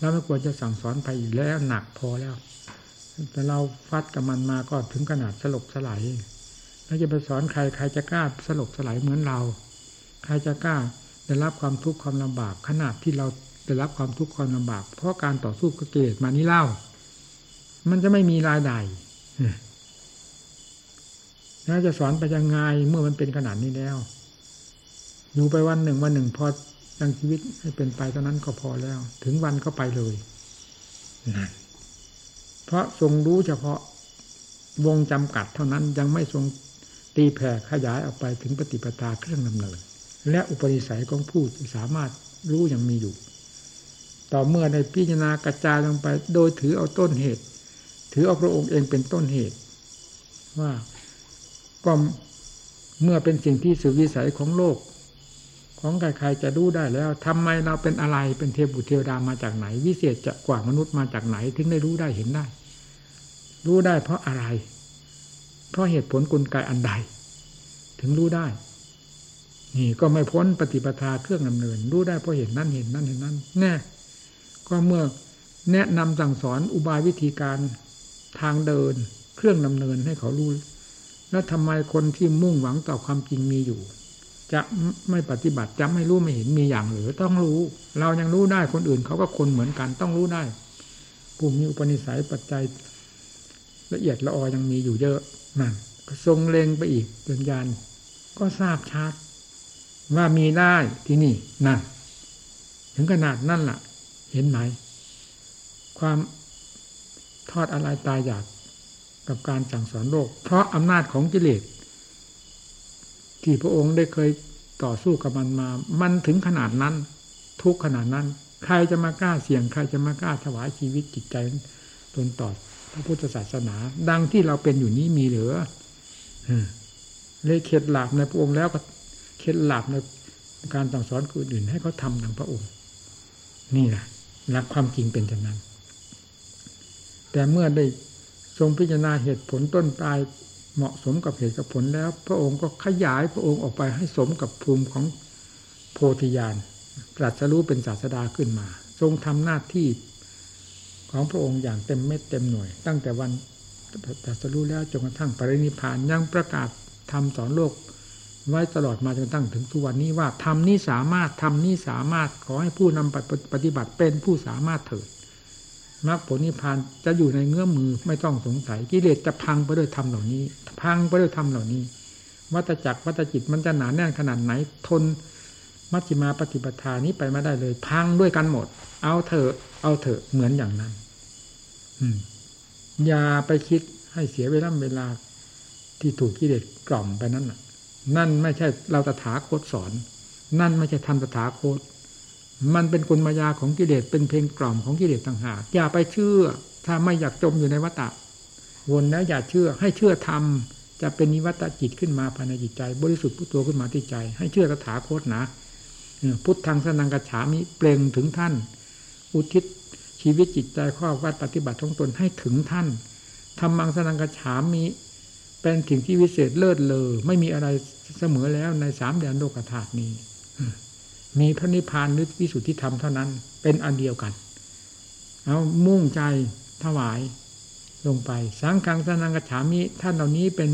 [SPEAKER 1] เราไม่ควรจะสั่งสอนไปอีกแล้วหนักพอแล้ว แต่เราฟัดกับมันมาก็ถึงขนาดสลบสลายเราจะไปสอนใครใครจะกล้าสลบสลายเหมือนเรา ใครจะกล้าได้รับความทุกข์ความลำบาก ขนาดที่เราได้รับความทุกข์ความลำบาก เพราะการต่อสู้กับเกศมานี้เล่า มันจะไม่มีรายใดน่าจะสอนไปยังไงเมื่อมันเป็นขนาดนี้แล้ว อยู่ไปวันหนึ่งวันหนึ่งพอ ยังชีวิตให้เป็นไปเท่านั้นก็พอแล้ว ถึงวันก็ไปเลยนะเพราะทรงรู้เฉพาะวงจำกัดเท่านั้นยังไม่ทรงตีแผ่ขยายออกไปถึงปฏิปทาเครื่องดำเนิน และอุปนิสัยของผู้สามารถรู้ยังมีอยู่ ต่อเมื่อในพิจารณากระจายลงไป โดยถือเอาต้นเหตุ ถือเอาพระองค์เองเป็นต้นเหตุ ว่าก็เมื่อเป็นสิ่งที่สุวิสัยของโลก ของใครๆจะรู้ได้แล้วทำไมเราเป็นอะไรเป็นเทพบุตรเทวดามาจากไหน วิเศษจะกว่ามนุษย์มาจากไหน ถึงได้รู้ได้เห็นได้ รู้ได้เพราะอะไร เพราะเหตุผลกลไกอันใด ถึงรู้ได้ นี่ก็ไม่พ้นปฏิปทาเครื่องดำเนิน รู้ได้เพราะเห็นนั่นเห็นนั่นเห็นนั่นแน่ก็เมื่อแนะนำสั่งสอนอุบายวิธีการทางเดิน เครื่องดำเนินให้เขารู้แล้วทำไมคนที่มุ่งหวังต่อความจริงมีอยู่ จะไม่ปฏิบัติจะไม่รู้ไม่เห็นมีอย่างหรือต้องรู้ เรายังรู้ได้คนอื่นเขาก็คนเหมือนกันต้องรู้ได้ผู้มีอุปนิสัยปัจจัยละเอียดละออยังมีอยู่เยอะนั่นทรงเลงไปอีกดวงยานก็ทราบชัดว่ามีได้ที่นี่นั่นถึงขนาดนั่นล่ะ เห็นไหม ความทอดอะไรตายอยากกับการสั่งสอนโลก เพราะอำนาจของกิเลส ที่พระองค์ได้เคยต่อสู้กับมันมา มันถึงขนาดนั้น ทุกขนาดนั้น ใครจะมากล้าเสี่ยง ใครจะมากล้าถวายชีวิตจิตใจตนต่อพระพุทธศาสนา ดังที่เราเป็นอยู่นี้มีเหลือเลยเข็ดหลาบในพระองค์แล้วก็เข็ดหลาบในการสั่งสอนคนอื่นให้เขาทำดังพระองค์ นี่แหละหลักความจริงเป็นอย่านั้น แต่เมื่อได้ทรงพิจารณาเหตุผลต้นปลาย เหมาะสมกับเหตุกับผลแล้ว พระองค์ก็ขยายพระองค์ออกไปให้สมกับภูมิของโพธิญาณตรัสรู้เป็นศาสดาขึ้นมา ทรงทำหน้าที่ของพระองค์อย่างเต็มเม็ดเต็มหน่วย ตั้งแต่วันตรัสรู้แล้วจนกระทั่งปรินิพานยังประกาศทำสอนโลก ไว้ตลอดมาจนตั้งถึงทุกวันนี้ว่าทำนี้สามารถทำนี้สามารถขอให้ผู้นำปฏิบัติเป็นผู้สามารถเถิด มรรคผลนิพพานจะอยู่ในเงื้อมือไม่ต้องสงสัยกิเลสจะพังไปด้วยธรรมเหล่านี้ พังไปด้วยธรรมเหล่านี้ วัตจักรวัตจิตมันจะหนาแน่นขนาดไหนทนมัชฌิมาปฏิปทานี้ไปไม่ได้เลย พังด้วยกันหมด เอาเถอะ เอาเถอะเหมือนอย่างนั้น อืมอย่าไปคิดให้เสียเวลาเวลาที่ถูกกิเลสกล่อมไปนั่นน่ะ นั่นไม่ใช่เราตถาคตสอน นั่นไม่ใช่ทำตถาคต มันเป็นกลมายาของกิเลสเป็นเพลงกล่อมของกิเลสต่างหากอย่าไปเชื่อ ถ้าไม่อยากจมอยู่ในวัฏฏะวนแล้วอย่าเชื่อ ให้เชื่อธรรมจะเป็นนิวัตจิตขึ้นมาภายในจิตใจ บริสุทธิ์พุทโธขึ้นมาที่ใจ ให้เชื่อตถาคตนะพุทธังสนังกัจฉามิเปล่งถึงท่าน อุทิศชีวิตจิตใจข้อวัดปฏิบัติของตนให้ถึงท่านธรรมังสนังกัจฉามิเป็นสิ่งที่วิเศษเลิศเลอไม่มีอะไรเสมอแล้วในสามแดนโลกธาตุนี้ มีพระนิพพานนึกวิสุทธิธรรมเท่านั้น เป็นอันเดียวกัน เอามุ่งใจถวายลงไป สังฆังสนังกฉามิท่านเหล่านี้เป็น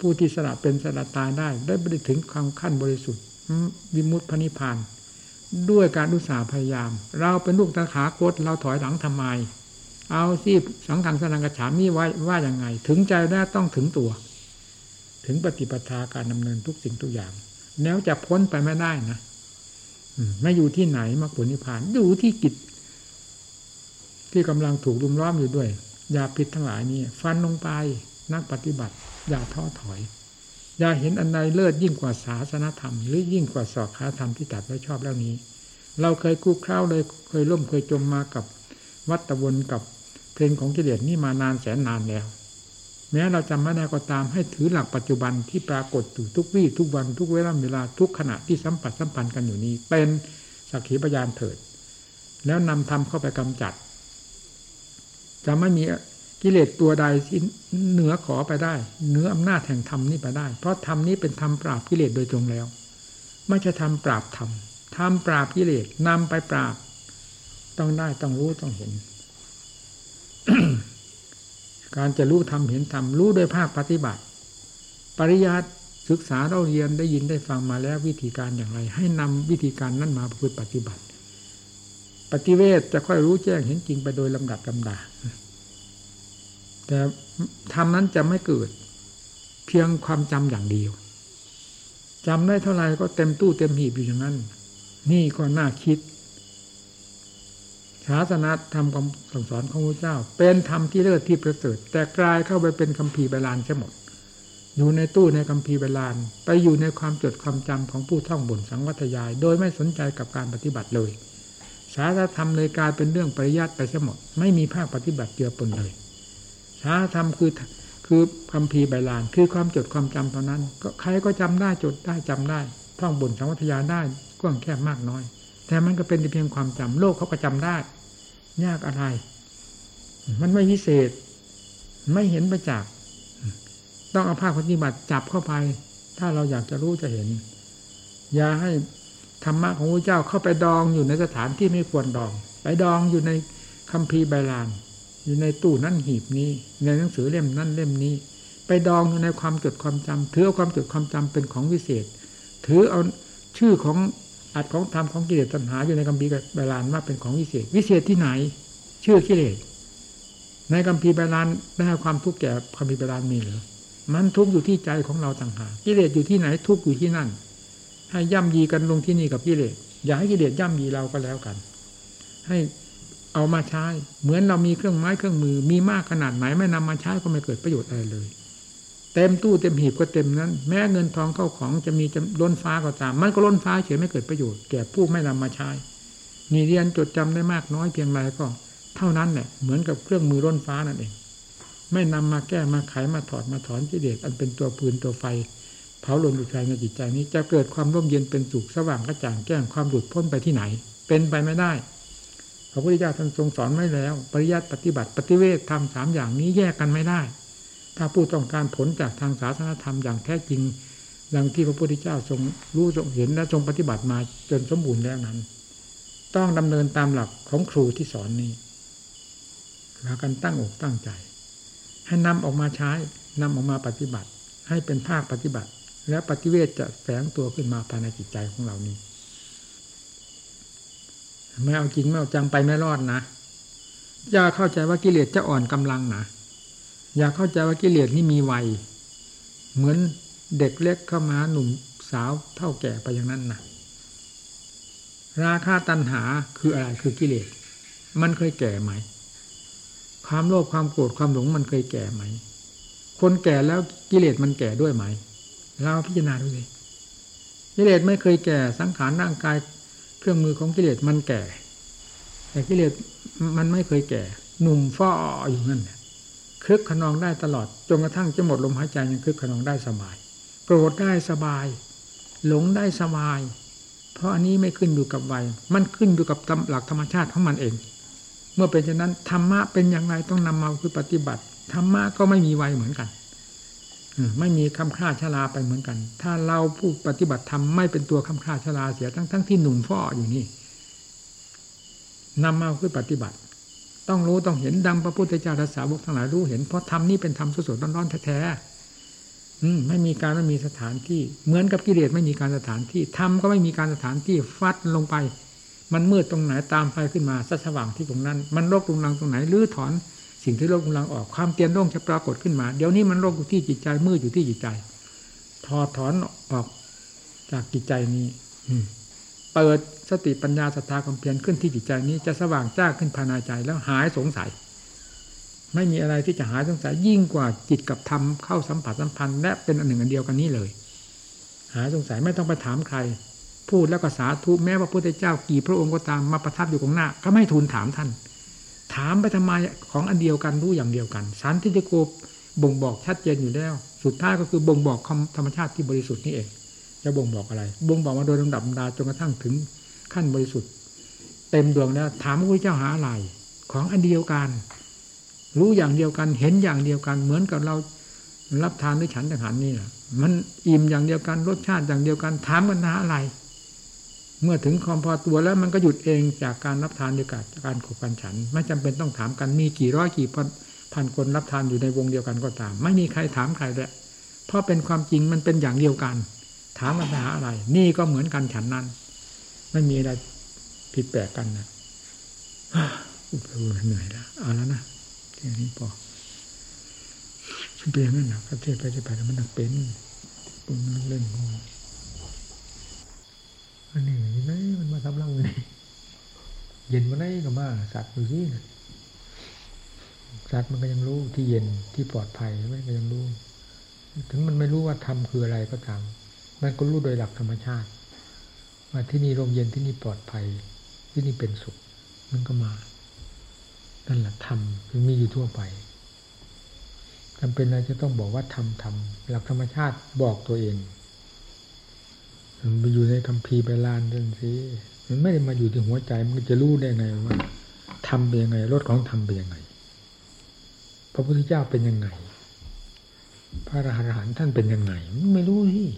[SPEAKER 1] ผู้ที่สละเป็นสละตายได้ ได้ไปถึงความขั้นบริสุทธิ์วิมุตติพระนิพพาน ด้วยการอุตสาห์พยายาม เราเป็นลูกตาขาโคตเราถอยหลังทำไม เอาสิสังฆังสนังกฉามิว่าว่าอย่างไง ถึงใจแล้ต้องถึงตัว ถึงปฏิปทาการดำเนินทุกสิ่งทุกอย่าง แล้วจะพ้นไปไม่ได้นะ ไม่อยู่ที่ไหนมรรคผลนิพพานอยู่ที่กิจ ที่กำลังถูกรุมล้อมอยู่ด้วยยาพิษทั้งหลายนี่ฟันลงไปนักปฏิบัติอย่าท้อถอยอย่าเห็นอันใดเลิศยิ่งกว่าศาสนธรรม หรือยิ่งกว่าสอกขาธรรมที่ตัดไว้ชอบแล้วนี้ เราเคยกู้คร้าวเลยเคยล่มเคยจมมากับวัตวนกับเพลงของกิเลสนี่มานานแสนนานแล้ว แม้เราจำไม่ได้ก็ตามให้ถือหลักปัจจุบันที่ปรากฏอยู่ทุกวี่ทุกวันทุกเวลาเวลาทุกขณะที่สัมผัสสัมพันธ์กันอยู่นี้ เป็นสักขีพยานเถิด แล้วนำธรรมเข้าไปกำจัด จะไม่มีกิเลสตัวใดที่เหนือขอไปได้เหนืออำนาจแห่งธรรมนี้ไปได้ เพราะธรรมนี้เป็นธรรมปราบกิเลสโดยตรงแล้ว ไม่ใช่ธรรมปราบธรรมธรรมปราบกิเลสนำไปปราบ ต้องได้ต้องรู้ต้องเห็น การจะรู้ทำเห็นทำรู้โดยภาคปฏิบัติ ปริยัติศึกษาเราเรียนได้ยินได้ฟังมาแล้ววิธีการอย่างไร ให้นำวิธีการนั้นมาประพฤติปฏิบัติ ปฏิเวทจะค่อยรู้แจ้งเห็นจริงไปโดยลำดับลำดาแต่ทำนั้นจะไม่เกิด เพียงความจำอย่างเดียวจำได้เท่าไหร่ก็เต็มตู้เต็มหีบอยู่อย่างนั้น นี่ก็น่าคิด ศาสนาธรรมคำสั่งสอนของพระเจ้า เป็นธรรมที่เลิศที่ประเสริฐแต่กลายเข้าไปเป็นคัมภีร์ใบลานใช่หมด อยู่ในตู้ในคัมภีร์ใบลาน ไปอยู่ในความจดความจำของผู้ท่องบนสังวัตยาย โดยไม่สนใจกับการปฏิบัติเลยศาสนาธรรมเลยกลายเป็นเรื่องปริยัติไปใช่หมด ไม่มีภาคปฏิบัติเจือปนเลยช้าธรรมคือคือคำพีใบลาน คือความจดความจำเท่านั้น ก็ใครก็จำได้จดได้จำได้ท่องบนสังวัตยาได้กว้างแคบมากน้อย แต่มันก็เป็นเพียงความจำโลกเขาก็จำได้ ยากอะไร มันไม่พิเศษ ไม่เห็นประจักษ์ต้องเอาภาคปฏิบัติจับเข้าไป ถ้าเราอยากจะรู้จะเห็น อย่าให้ธรรมะของพระเจ้าเข้าไปดองอยู่ในสถานที่ไม่ควรดอง ไปดองอยู่ในคัมภีร์ใบลาน อยู่ในตู้นั่นหีบนี้ ในหนังสือเล่มนั่นเล่มนี้ ไปดองอยู่ในความจดความจำถือเอาความจดความจำเป็นของวิเศษ ถือเอาชื่อของ อัดของธรรมของกิเลสตัณหาอยู่ในคัมภีร์ใบลานว่าเป็นของวิเศษ วิเศษที่ไหน ชื่อกิเลสในคัมภีร์ใบลานได้ความทุกข์แก่คัมภีร์ใบลานมีหรือมันทุกข์อยู่ที่ใจของเราต่างหากกิเลสอยู่ที่ไหนทุกข์อยู่ที่นั่น ให้ย่ำยีกันลงที่นี่กับกิเลสอย่าให้กิเลสย่ำยีเราก็แล้วกัน ให้เอามาใช้เหมือนเรามีเครื่องไม้เครื่องมือ มีมากขนาดไหนไม่นำมาใช้ก็ไม่เกิดประโยชน์อะไรเลย เต็มตู้เต็มหีบก็เต็มนั้น แม้เงินทองเข้าของจะมีจะล้นฟ้าก็ตาม มันก็ล้นฟ้าเฉยไม่เกิดประโยชน์แก่ผู้ไม่นำมาใช้มีเรียนจดจำได้มากน้อยเพียงไรก็ เท่านั้นแหละเหมือนกับเครื่องมือล้นฟ้านั่นเอง ไม่นำมาแก้มาไขมาถอดมาถอนกิเลสอันเป็นตัวปืนตัวไฟเผาลนอยู่ภายในจิตใจนี้ จะเกิดความร่มเย็นเป็นสุขสว่างกระจ่างแจ้งความหลุดพ้นไปที่ไหน เป็นไปไม่ได้พระพุทธเจ้าท่านทรงสอนไว้แล้ว ปริยัติปฏิบัติปฏิเวททำสามอย่างนี้แยกกันไม่ได้ ถ้าผู้ต้องการผลจากทางศาสนธรรมอย่างแท้จริงดังที่พระพุทธเจ้าทรงรู้ทรงเห็นและทรงปฏิบัติมาจนสมบูรณ์แล้วนั้น ต้องดำเนินตามหลักของครูที่สอนนี้พากันตั้งอกตั้งใจ ให้นำออกมาใช้นำออกมาปฏิบัติ ให้เป็นภาคปฏิบัติ แล้วปฏิเวทจะแฝงตัวขึ้นมาภายในจิตใจของเรานี้ไม่เอาจริงไม่เอาจังไปไม่รอดนะอย่าเข้าใจว่ากิเลสจะอ่อนกำลังนะ อย่าเข้าใจว่ากิเลสนี่มีวัย เหมือนเด็กเล็กเข้ามาหนุ่มสาวเท่าแก่ไปอย่างนั้นนะราคาตัณหาคืออะไรคือกิเลส มันเคยแก่ไหม ความโลภความโกรธความหลงมันเคยแก่ไหม คนแก่แล้วกิเลสมันแก่ด้วยไหม เราพิจารณาดูสิกิเลสไม่เคยแก่สังขารร่างกายเครื่องมือของกิเลสมันแก่ แต่กิเลสมันไม่เคยแก่ หนุ่มฟ้ออยู่นั่น คึกขนองได้ตลอดจนกระทั่งจะหมดลมหายใจยังคึกขนองได้สบายโกรธได้สบาย หลงได้สบาย เพราะอันนี้ไม่ขึ้นอยู่กับวัยมันขึ้นอยู่กับหลักธรรมชาติของมันเอง เมื่อเป็นเช่นนั้นธรรมะเป็นอย่างไรต้องนำมาคือปฏิบัติธรรมะก็ไม่มีวัยเหมือนกันไม่มีคำค่าชราไปเหมือนกัน ถ้าเราผู้ปฏิบัติธรรมไม่เป็นตัวคำค่าชราเสียทั้งทั้งที่หนุ่มฟ้ออยู่นี่นำมาคือปฏิบัติ ต้องรู้ต้องเห็นดังพระพุทธเจ้าและสาวกทั้งหลายรู้เห็นเพราะธรรมนี่เป็นธรรมสดๆร้อนๆแท้ๆไม่มีการไม่มีสถานที่ เหมือนกับกิเลสไม่มีการสถานที่ธรรมก็ไม่มีการสถานที่ฟัดลงไป มันมืดตรงไหนตามไฟขึ้นมาสัสว่างที่ตรงนั้น มันโรคตรงนังตรงไหนลื้อถอน สิ่งที่โลกกำลังออกความเตียนโล่งจะปรากฏขึ้นมา เดี๋ยวนี้มันโลกอยู่ที่จิตใจมืดอยู่ที่จิตใจถอดถอนออกจากจิตใจนี้ เปิดสติปัญญาสตาความเพียรขึ้นที่จิตใจนี้จะสว่างจ้าขึ้นภายในใจแล้วหายสงสัย ไม่มีอะไรที่จะหายสงสัยยิ่งกว่าจิตกับธรรมเข้าสัมผัสสัมพันธ์และเป็นอันหนึ่งอันเดียวกันนี้เลย หายสงสัยไม่ต้องไปถามใคร พูดแล้วก็สาธุแม้ว่าพระพุทธเจ้ากี่พระองค์ก็ตามมาประทับอยู่ตรงหน้า ก็ไม่ทูลถามท่าน ถามไปทำไมของอันเดียวกันรู้อย่างเดียวกันสันทิฏโกบ่งบอกชัดเจนอยู่แล้ว สุดท้ายก็คือบ่งบอกธรรมชาติที่บริสุทธิ์นี่เอง จะบ่งบอกอะไร บ่งบอกมาโดยลำดับดาจนกระทั่งถึงขั้นบริสุทธิ์ เต็มดวงแล้วถามพระพุทธเจ้าหาอะไร ของอันเดียวกัน รู้อย่างเดียวกันเห็นอย่างเดียวกัน เหมือนกับเรารับทานด้วยฉันทหารนี่แหละมันอิ่มอย่างเดียวกันรสชาติอย่างเดียวกัน ถามกันหาอะไร เมื่อถึงความพอตัวแล้วมันก็หยุดเองจากการรับทานด้วยกันการขบกันฉัน ไม่จำเป็นต้องถามกันมีกี่ร้อยกี่พันพันคนรับทานอยู่ในวงเดียวกันก็ตาม ไม่มีใครถามใครเลยเพราะเป็นความจริงมันเป็นอย่างเดียวกัน ถามปัญหาอะไร นี่ก็เหมือนกันฉันนั้น ไม่มีอะไรผิดแปลกกันนะอุปเหนื่อยแล้วเอาแล้วนะแค่นี้พอเป็นนั่นนะประเทศไปจะไปแล้วมันหนักเป็นปุ่นเล่นงงอันนี้ไหนมันมาทำรังเลยเย็นมาไหนก็มาสัตว์ดูสิสัตว์มันก็ยังรู้ที่เย็นที่ปลอดภัยมันก็ยังรู้ ถึงมันไม่รู้ว่าธรรมคืออะไรก็ตาม มันก็รู้โดยหลักธรรมชาติว่าที่นี่ร่มเย็นที่นี่ปลอดภัย ที่นี่เป็นสุข มันก็มานั่นแหละธรรมคือมีอยู่ทั่วไปจำเป็นอะไรจะต้องบอกว่าทำทำหลักธรรมชาติบอกตัวเอง มันไปอยู่ในคำพีไปลานจนสิมันไม่ได้มาอยู่ที่หัวใจมันจะรู้ได้ไงว่าทำเป็นยังไงรถของทำเป็นยังไง พระพุทธเจ้าเป็นยังไง พระอรหันต์ท่านเป็นยังไง ไม่รู้นี่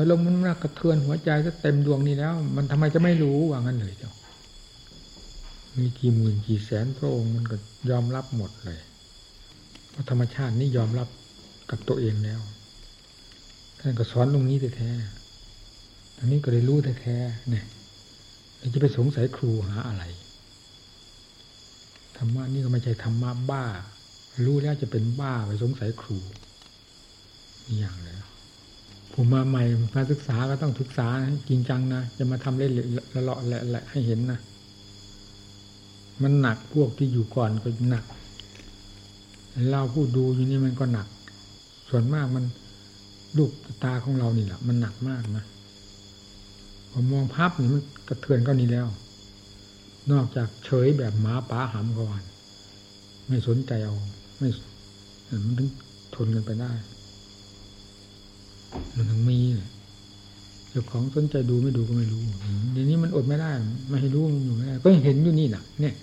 [SPEAKER 1] ถ้าลงมันมากระเทือนหัวใจก็เต็มดวงนี้แล้ว มันทำไมจะไม่รู้ว่างั้นเลยเจ้ามีกี่หมื่นกี่แสนพระองค์มันก็ยอมรับหมดเลยเพราะธรรมชาตินี่ยอมรับกับตัวเองแล้วท่านก็สอนตรงนี้แท้ๆตรงนี้ก็ได้รู้แท้ๆเนี่ยจะไปสงสัยครูหาอะไรธรรมะนี่ก็ไม่ใช่ธรรมะบ้า รู้แล้วจะเป็นบ้าไปสงสัยครูนี่อย่างเลย ผมมาใหม่มาศึกษาก็ต้องศึกษาจริงจังนะจะมาทำเล่นละเลาะแหละให้เห็นนะมันหนักพวกที่อยู่ก่อนก็หนักเราผู้ดูอยู่นี่มันก็หนัก ส่วนมากมันลูกตาของเรานี่แหละมันหนักมากนะผมมองภาพนี่มันกระเทือนก็นี้แล้ว นอกจากเฉยแบบหมาป้าหำก่อนไม่สนใจเอาไม่มันถึงทนกันไปได้ มันถึงมีเจ้าของสนใจดูไม่ดูก็ไม่รู้เดี๋ยวนี้มันอดไม่ได้ ไม่ให้รู้มันอยู่ไม่ได้ก็เห็นอยู่นี่น่ะ เนี่ย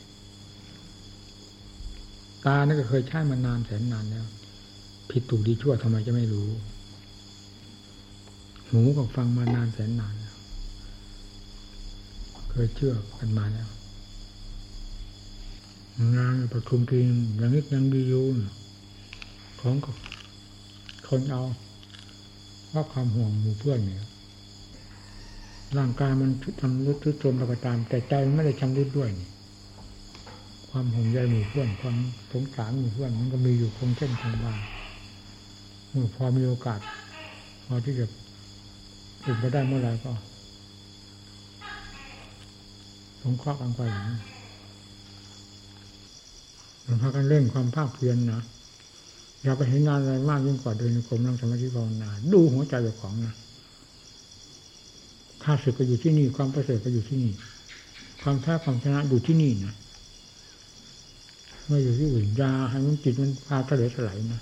[SPEAKER 1] ตานี่ก็เคยใช้มานานแสนนานแล้ว ผิดถูกดีชั่วทำไมจะไม่รู้ หูก็ฟังมานานแสนนานแล้วเคยเชื่อกันมาแล้วงานประชุมทีมอย่างนี้ยังดีอยู่ของก็คนเอา ราะความห่วงหมู่เพื่อนเนี่ยร่างกายมันทำรุดทุดโทรมประตาม แต่ใจมันไม่ได้ชำรุดด้วยนี่ ความห่วงใยหมู่เพื่อนความสงสารหมู่เพื่อนมันก็มีอยู่คงเช่นคงวาเมื่อพอมีโอกาส พอที่จะถึงไปได้เมื่อไหร่ก็สงเคราะห์กันไปอย่างนี้มันพากันเร่งความภาคเพียรนนะ อย่าไปเห็นงานอะไรมากยิ่งกว่าเดินในกรมนั่งสมาธิภาวนาดูหัวใจเจ้าของนะข้าศึกก็อยู่ที่นี่ความประเสริฐก็อยู่ที่นี่ ความแท้ความชนะอยู่ที่นี่นะไม่อยู่ที่อื่นยาให้มันจิตมันพาทะเลถลายนะ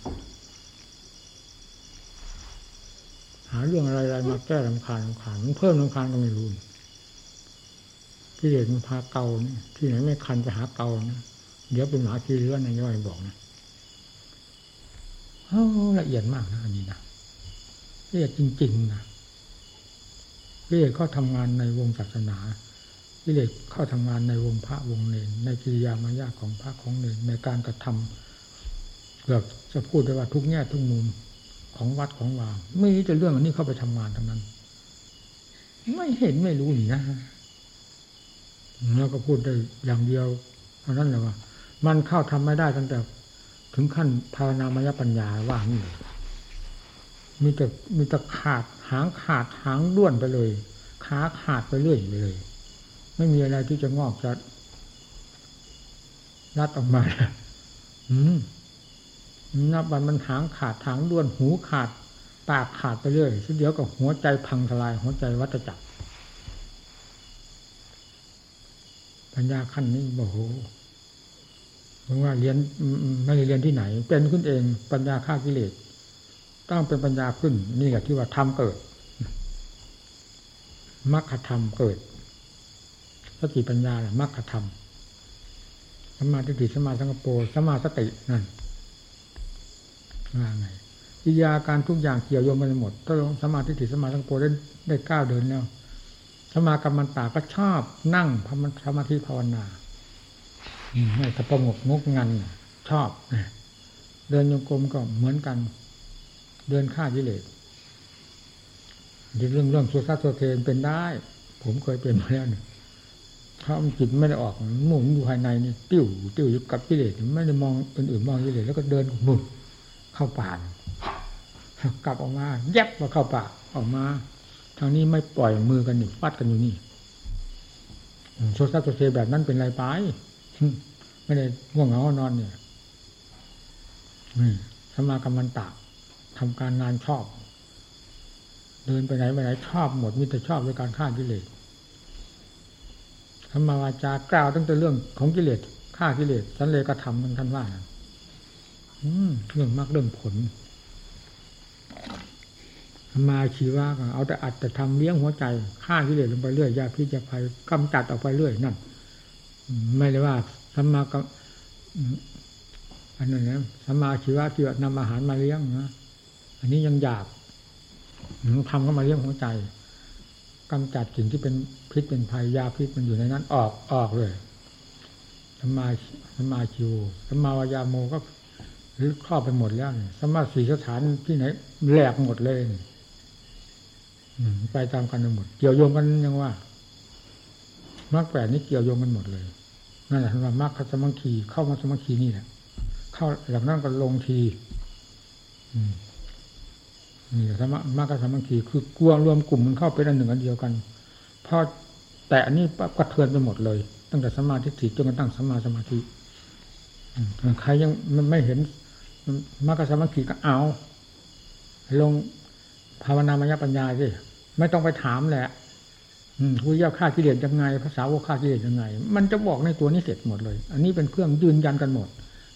[SPEAKER 1] หาเรื่องอะไรๆมาแก้ลำคาญลำคาญมันเพิ่มลำคาญก็ไม่รู้ที่เด็กมันพาเกาที่ไหนไม่คันจะหาเกานะเดี๋ยวเป็นหมาขี้เลื้อนนายย่อยบอกนะ ละเอียดมากนะอันนี้นะละเอียดจริงๆนะละเอียดเขาทำงานในวงศาสนาละเอียดเข้าทำงานในวงพระวงเนรในกิริยามารยาของพระของเนรในการกระทำเกือบจะพูดได้ว่าทุกแง่ทุกมุมของวัดของวาไม่จะเรื่องอันนี้เข้าไปทำงานทั้งนั้น ไม่เห็นไม่รู้นี่นะแล้วก็พูดได้อย่างเดียวเท่านั้นแหละว่า มันเข้าทำไม่ได้ตั้งแต่ ถึงขั้นภาวนามยปัญญาว่านี่มีแต่มีแต่ขาดหางขาดหางด้วนไปเลยขาขาดไปเรื่อยไปเลย ไม่มีอะไรที่จะงอกจะรัดออกมาอืมนับวันมันหางขาดหางด้วนหูขาด ปากขาดไปเรื่อยสุดเดียวกับหัวใจพังทลาย หัวใจวัฏจักรปัญญาขั้นนี้โอ้โห เราะว่าเรียนไม่ได้เรียนที่ไหน เป็นขึ้นเองปัญญาฆ่ากิเลสต้องเป็นปัญญาขึ้น นี่แหละที่ว่าธรรมเกิดมรรคธรรมเกิดสติปัญญาแหละมรรคธรรมสมาธิสมาสังกปรสมาสตินั่นว่าไงวิยาการทุกอย่างเกี่ยวโยงกันหมด ถ้าลงสมาธิสมาสังกปรได้ได้ก้าวเดินแล้วสมากรรมันตาก็ชอบนั่งสมาธิภาวนา ไม่สประงกงกงันชอบเดินโยกรมก็เหมือนกัน เดินฆ่ากิเลสเรื่องเรื่องสุสัตโเทนเป็นได้ ผมเคยเป็นมาแล้วเนี่ยถ้าจิตไม่ได้ออกหมุนอยู่ภายในนี่ติ้วติ้วอยู่กับกิเลสไม่ได้มองอื่นๆมองกิเลสแล้วก็เดินหมุนเข้าป่ากลับออกมาแยบมาเข้าป่าออกมาทางนี้ไม่ปล่อยมือกันนี่ปัดกันอยู่นี่โซซัสโซเซแบบนั้นเป็นไรไป ไม่ได้ง่วงเหงานอนเนี่ยสมากรรมันตาทำการงานชอบ เดินไปไหนไปไหนชอบหมดมีแต่ชอบด้วยการฆ่ากิเลสธรรมวาจากล่าวตั้งแต่เรื่องของกิเลสฆ่ากิเลสสันเลยกระทำมันท่านว่าอืมเรื่องมรรคเรื่องผลมาชีวะก็เอาแต่อัดแต่ทำเลี้ยงหัวใจฆ่ากิเลสลงไปเรื่อยยาพิษยาภัยกำจัดออกไปเรื่อยนั่น ไม่ได้ว่าสัมมากับอันนั้นนะสัมมาชีวะที่ว่านำอาหารมาเลี้ยงนะอันนี้ยังหยาบทำเข้ามาเลี้ยงหัวใจกำจัดสิ่งที่เป็นพิษเป็นภัยยาพิษมันอยู่ในนั้นออกออกเลยสัมมาสัมมาชิวสัมมาวายาโมก็หรือครอบไปหมดแล้วสัมมาสีสถานที่ไหนแหลกหมดเลยไปตามกันหมด เกี่ยวโยงกันยังว่า มรรคแปดนี้เกี่ยวโยงกันหมดเลยนั่นแหละว่ามรรคสมังคีเข้ามาสมังคีนี่แหละเข้าหลังนั้นก็ลงทีนี่สมะมรรคสมังคีคือกลัวรวมกลุ่มมันเข้าเป็นอันหนึ่งอันเดียวกันพอแต่อันนี้กระเทือนไปหมดเลย ตั้งแต่สมาธิถิจนกระทั่งสมาสมาธิใครยังไม่เห็นมรรคสมังคีก็เอา ลงภาวนามยปัญญาสิไม่ต้องไปถามแหละ คุยยาฆ่ากิเลสยังไงภาษาวกฆ่ากิเลสยังไง มันจะบอกในตัวนี้เสร็จหมดเลย อันนี้เป็นเครื่องยืนยันกันหมด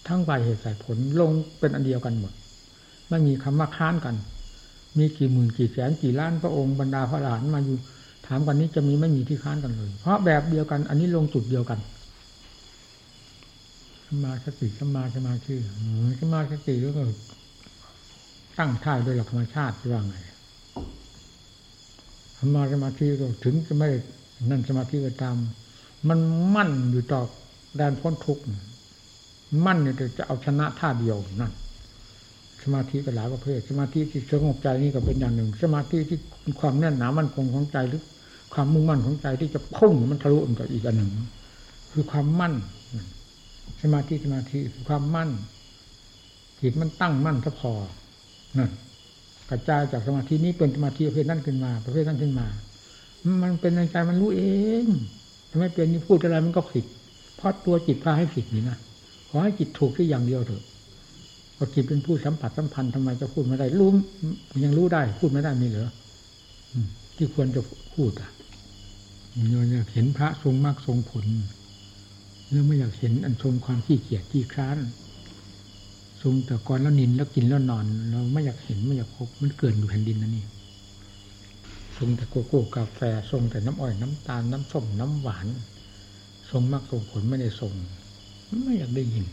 [SPEAKER 1] ทั้งฝ่ายเหตุสายผลลงเป็นอันเดียวกันหมดไม่มีคำว่าค้านกัน มีกี่หมื่นกี่แสนกี่ล้านพระองค์บรรดาพระหลานมาอยู่ถามกันนี้จะมีไม่มีที่ค้านกันเลย เพราะแบบเดียวกัน อันนี้ลงจุดเดียวกันสมาสติสมาสมาธิสมาสติแล้วก็ตั้งท่าโดยหลักธรรมชาติว่าไง สมาสมาธิก็ถึงจะไม่นั่นสมาธิก็ตาม มันมั่นอยู่ต่อแดนพ้นทุกข์มั่นเนี่ยจะเอาชนะท่าเดียวนั่นสมาธิก็หลายประเภท สมาธิที่สงบใจนี่ก็เป็นอย่างหนึ่ง สมาธิที่ความแน่นหนามั่นคงของใจหรือความมุ่งมั่นของใจที่จะพุ่งมันทะลุมันก็อีกอันหนึ่ง คือความมั่น สมาธิสมาธิคือความมั่นจิตมันตั้งมั่นซะพอนั่น กระจายจากสมาธินี้เป็นสมาธิประเภทนั้นขึ้นมา ประเภทนั้นขึ้นมา มันเป็นในใจมันรู้เองทำไมเป็นนี่พูดอะไรมันก็ผิด เพราะตัวจิตพาให้ผิดนี่นะขอให้จิตถูกที่อย่างเดียวเถอะพอจิตเป็นผู้สัมผัสสัมพันธ์ทำไมจะพูดไม่ได้รู้ยังรู้ได้ พูดไม่ได้มีเหรอที่ควรจะพูดอะเราอยากเห็นพระทรงมากทรงผลเนื่อไม่อยากเห็นอันทรงความขี้เกียจขี้คร้าน ทรงแต่ก่อนแล้วนินแล้วกินแล้วนอน เราไม่อยากเห็นไม่อยากพบมันเกินอยู่แผ่นดินนั่นนี่ทรงแต่โกโก้กาแฟทรงแต่น้ำอ้อยน้ำตาลน้ำส้มน้ำหวานทรงมากทรงผลไม่ได้ทรงไม่อยากได้ยิน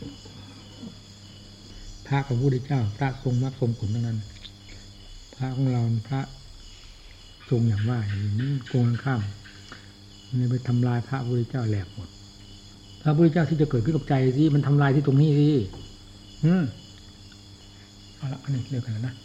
[SPEAKER 1] พระของพระพุทธเจ้า พระทรงมากทรงผลทั้งนั้น พระของเราพระทรงอย่างว่าอย่างนี้โกงข้ามนี่ไปทำลายพระพุทธเจ้าแหลกหมด พระพุทธเจ้าที่จะเกิดขึ้นกับใจสิมันทำลายที่ตรงนี้สิ อืมเอาละอันนี้เลือกกันแล้วนะ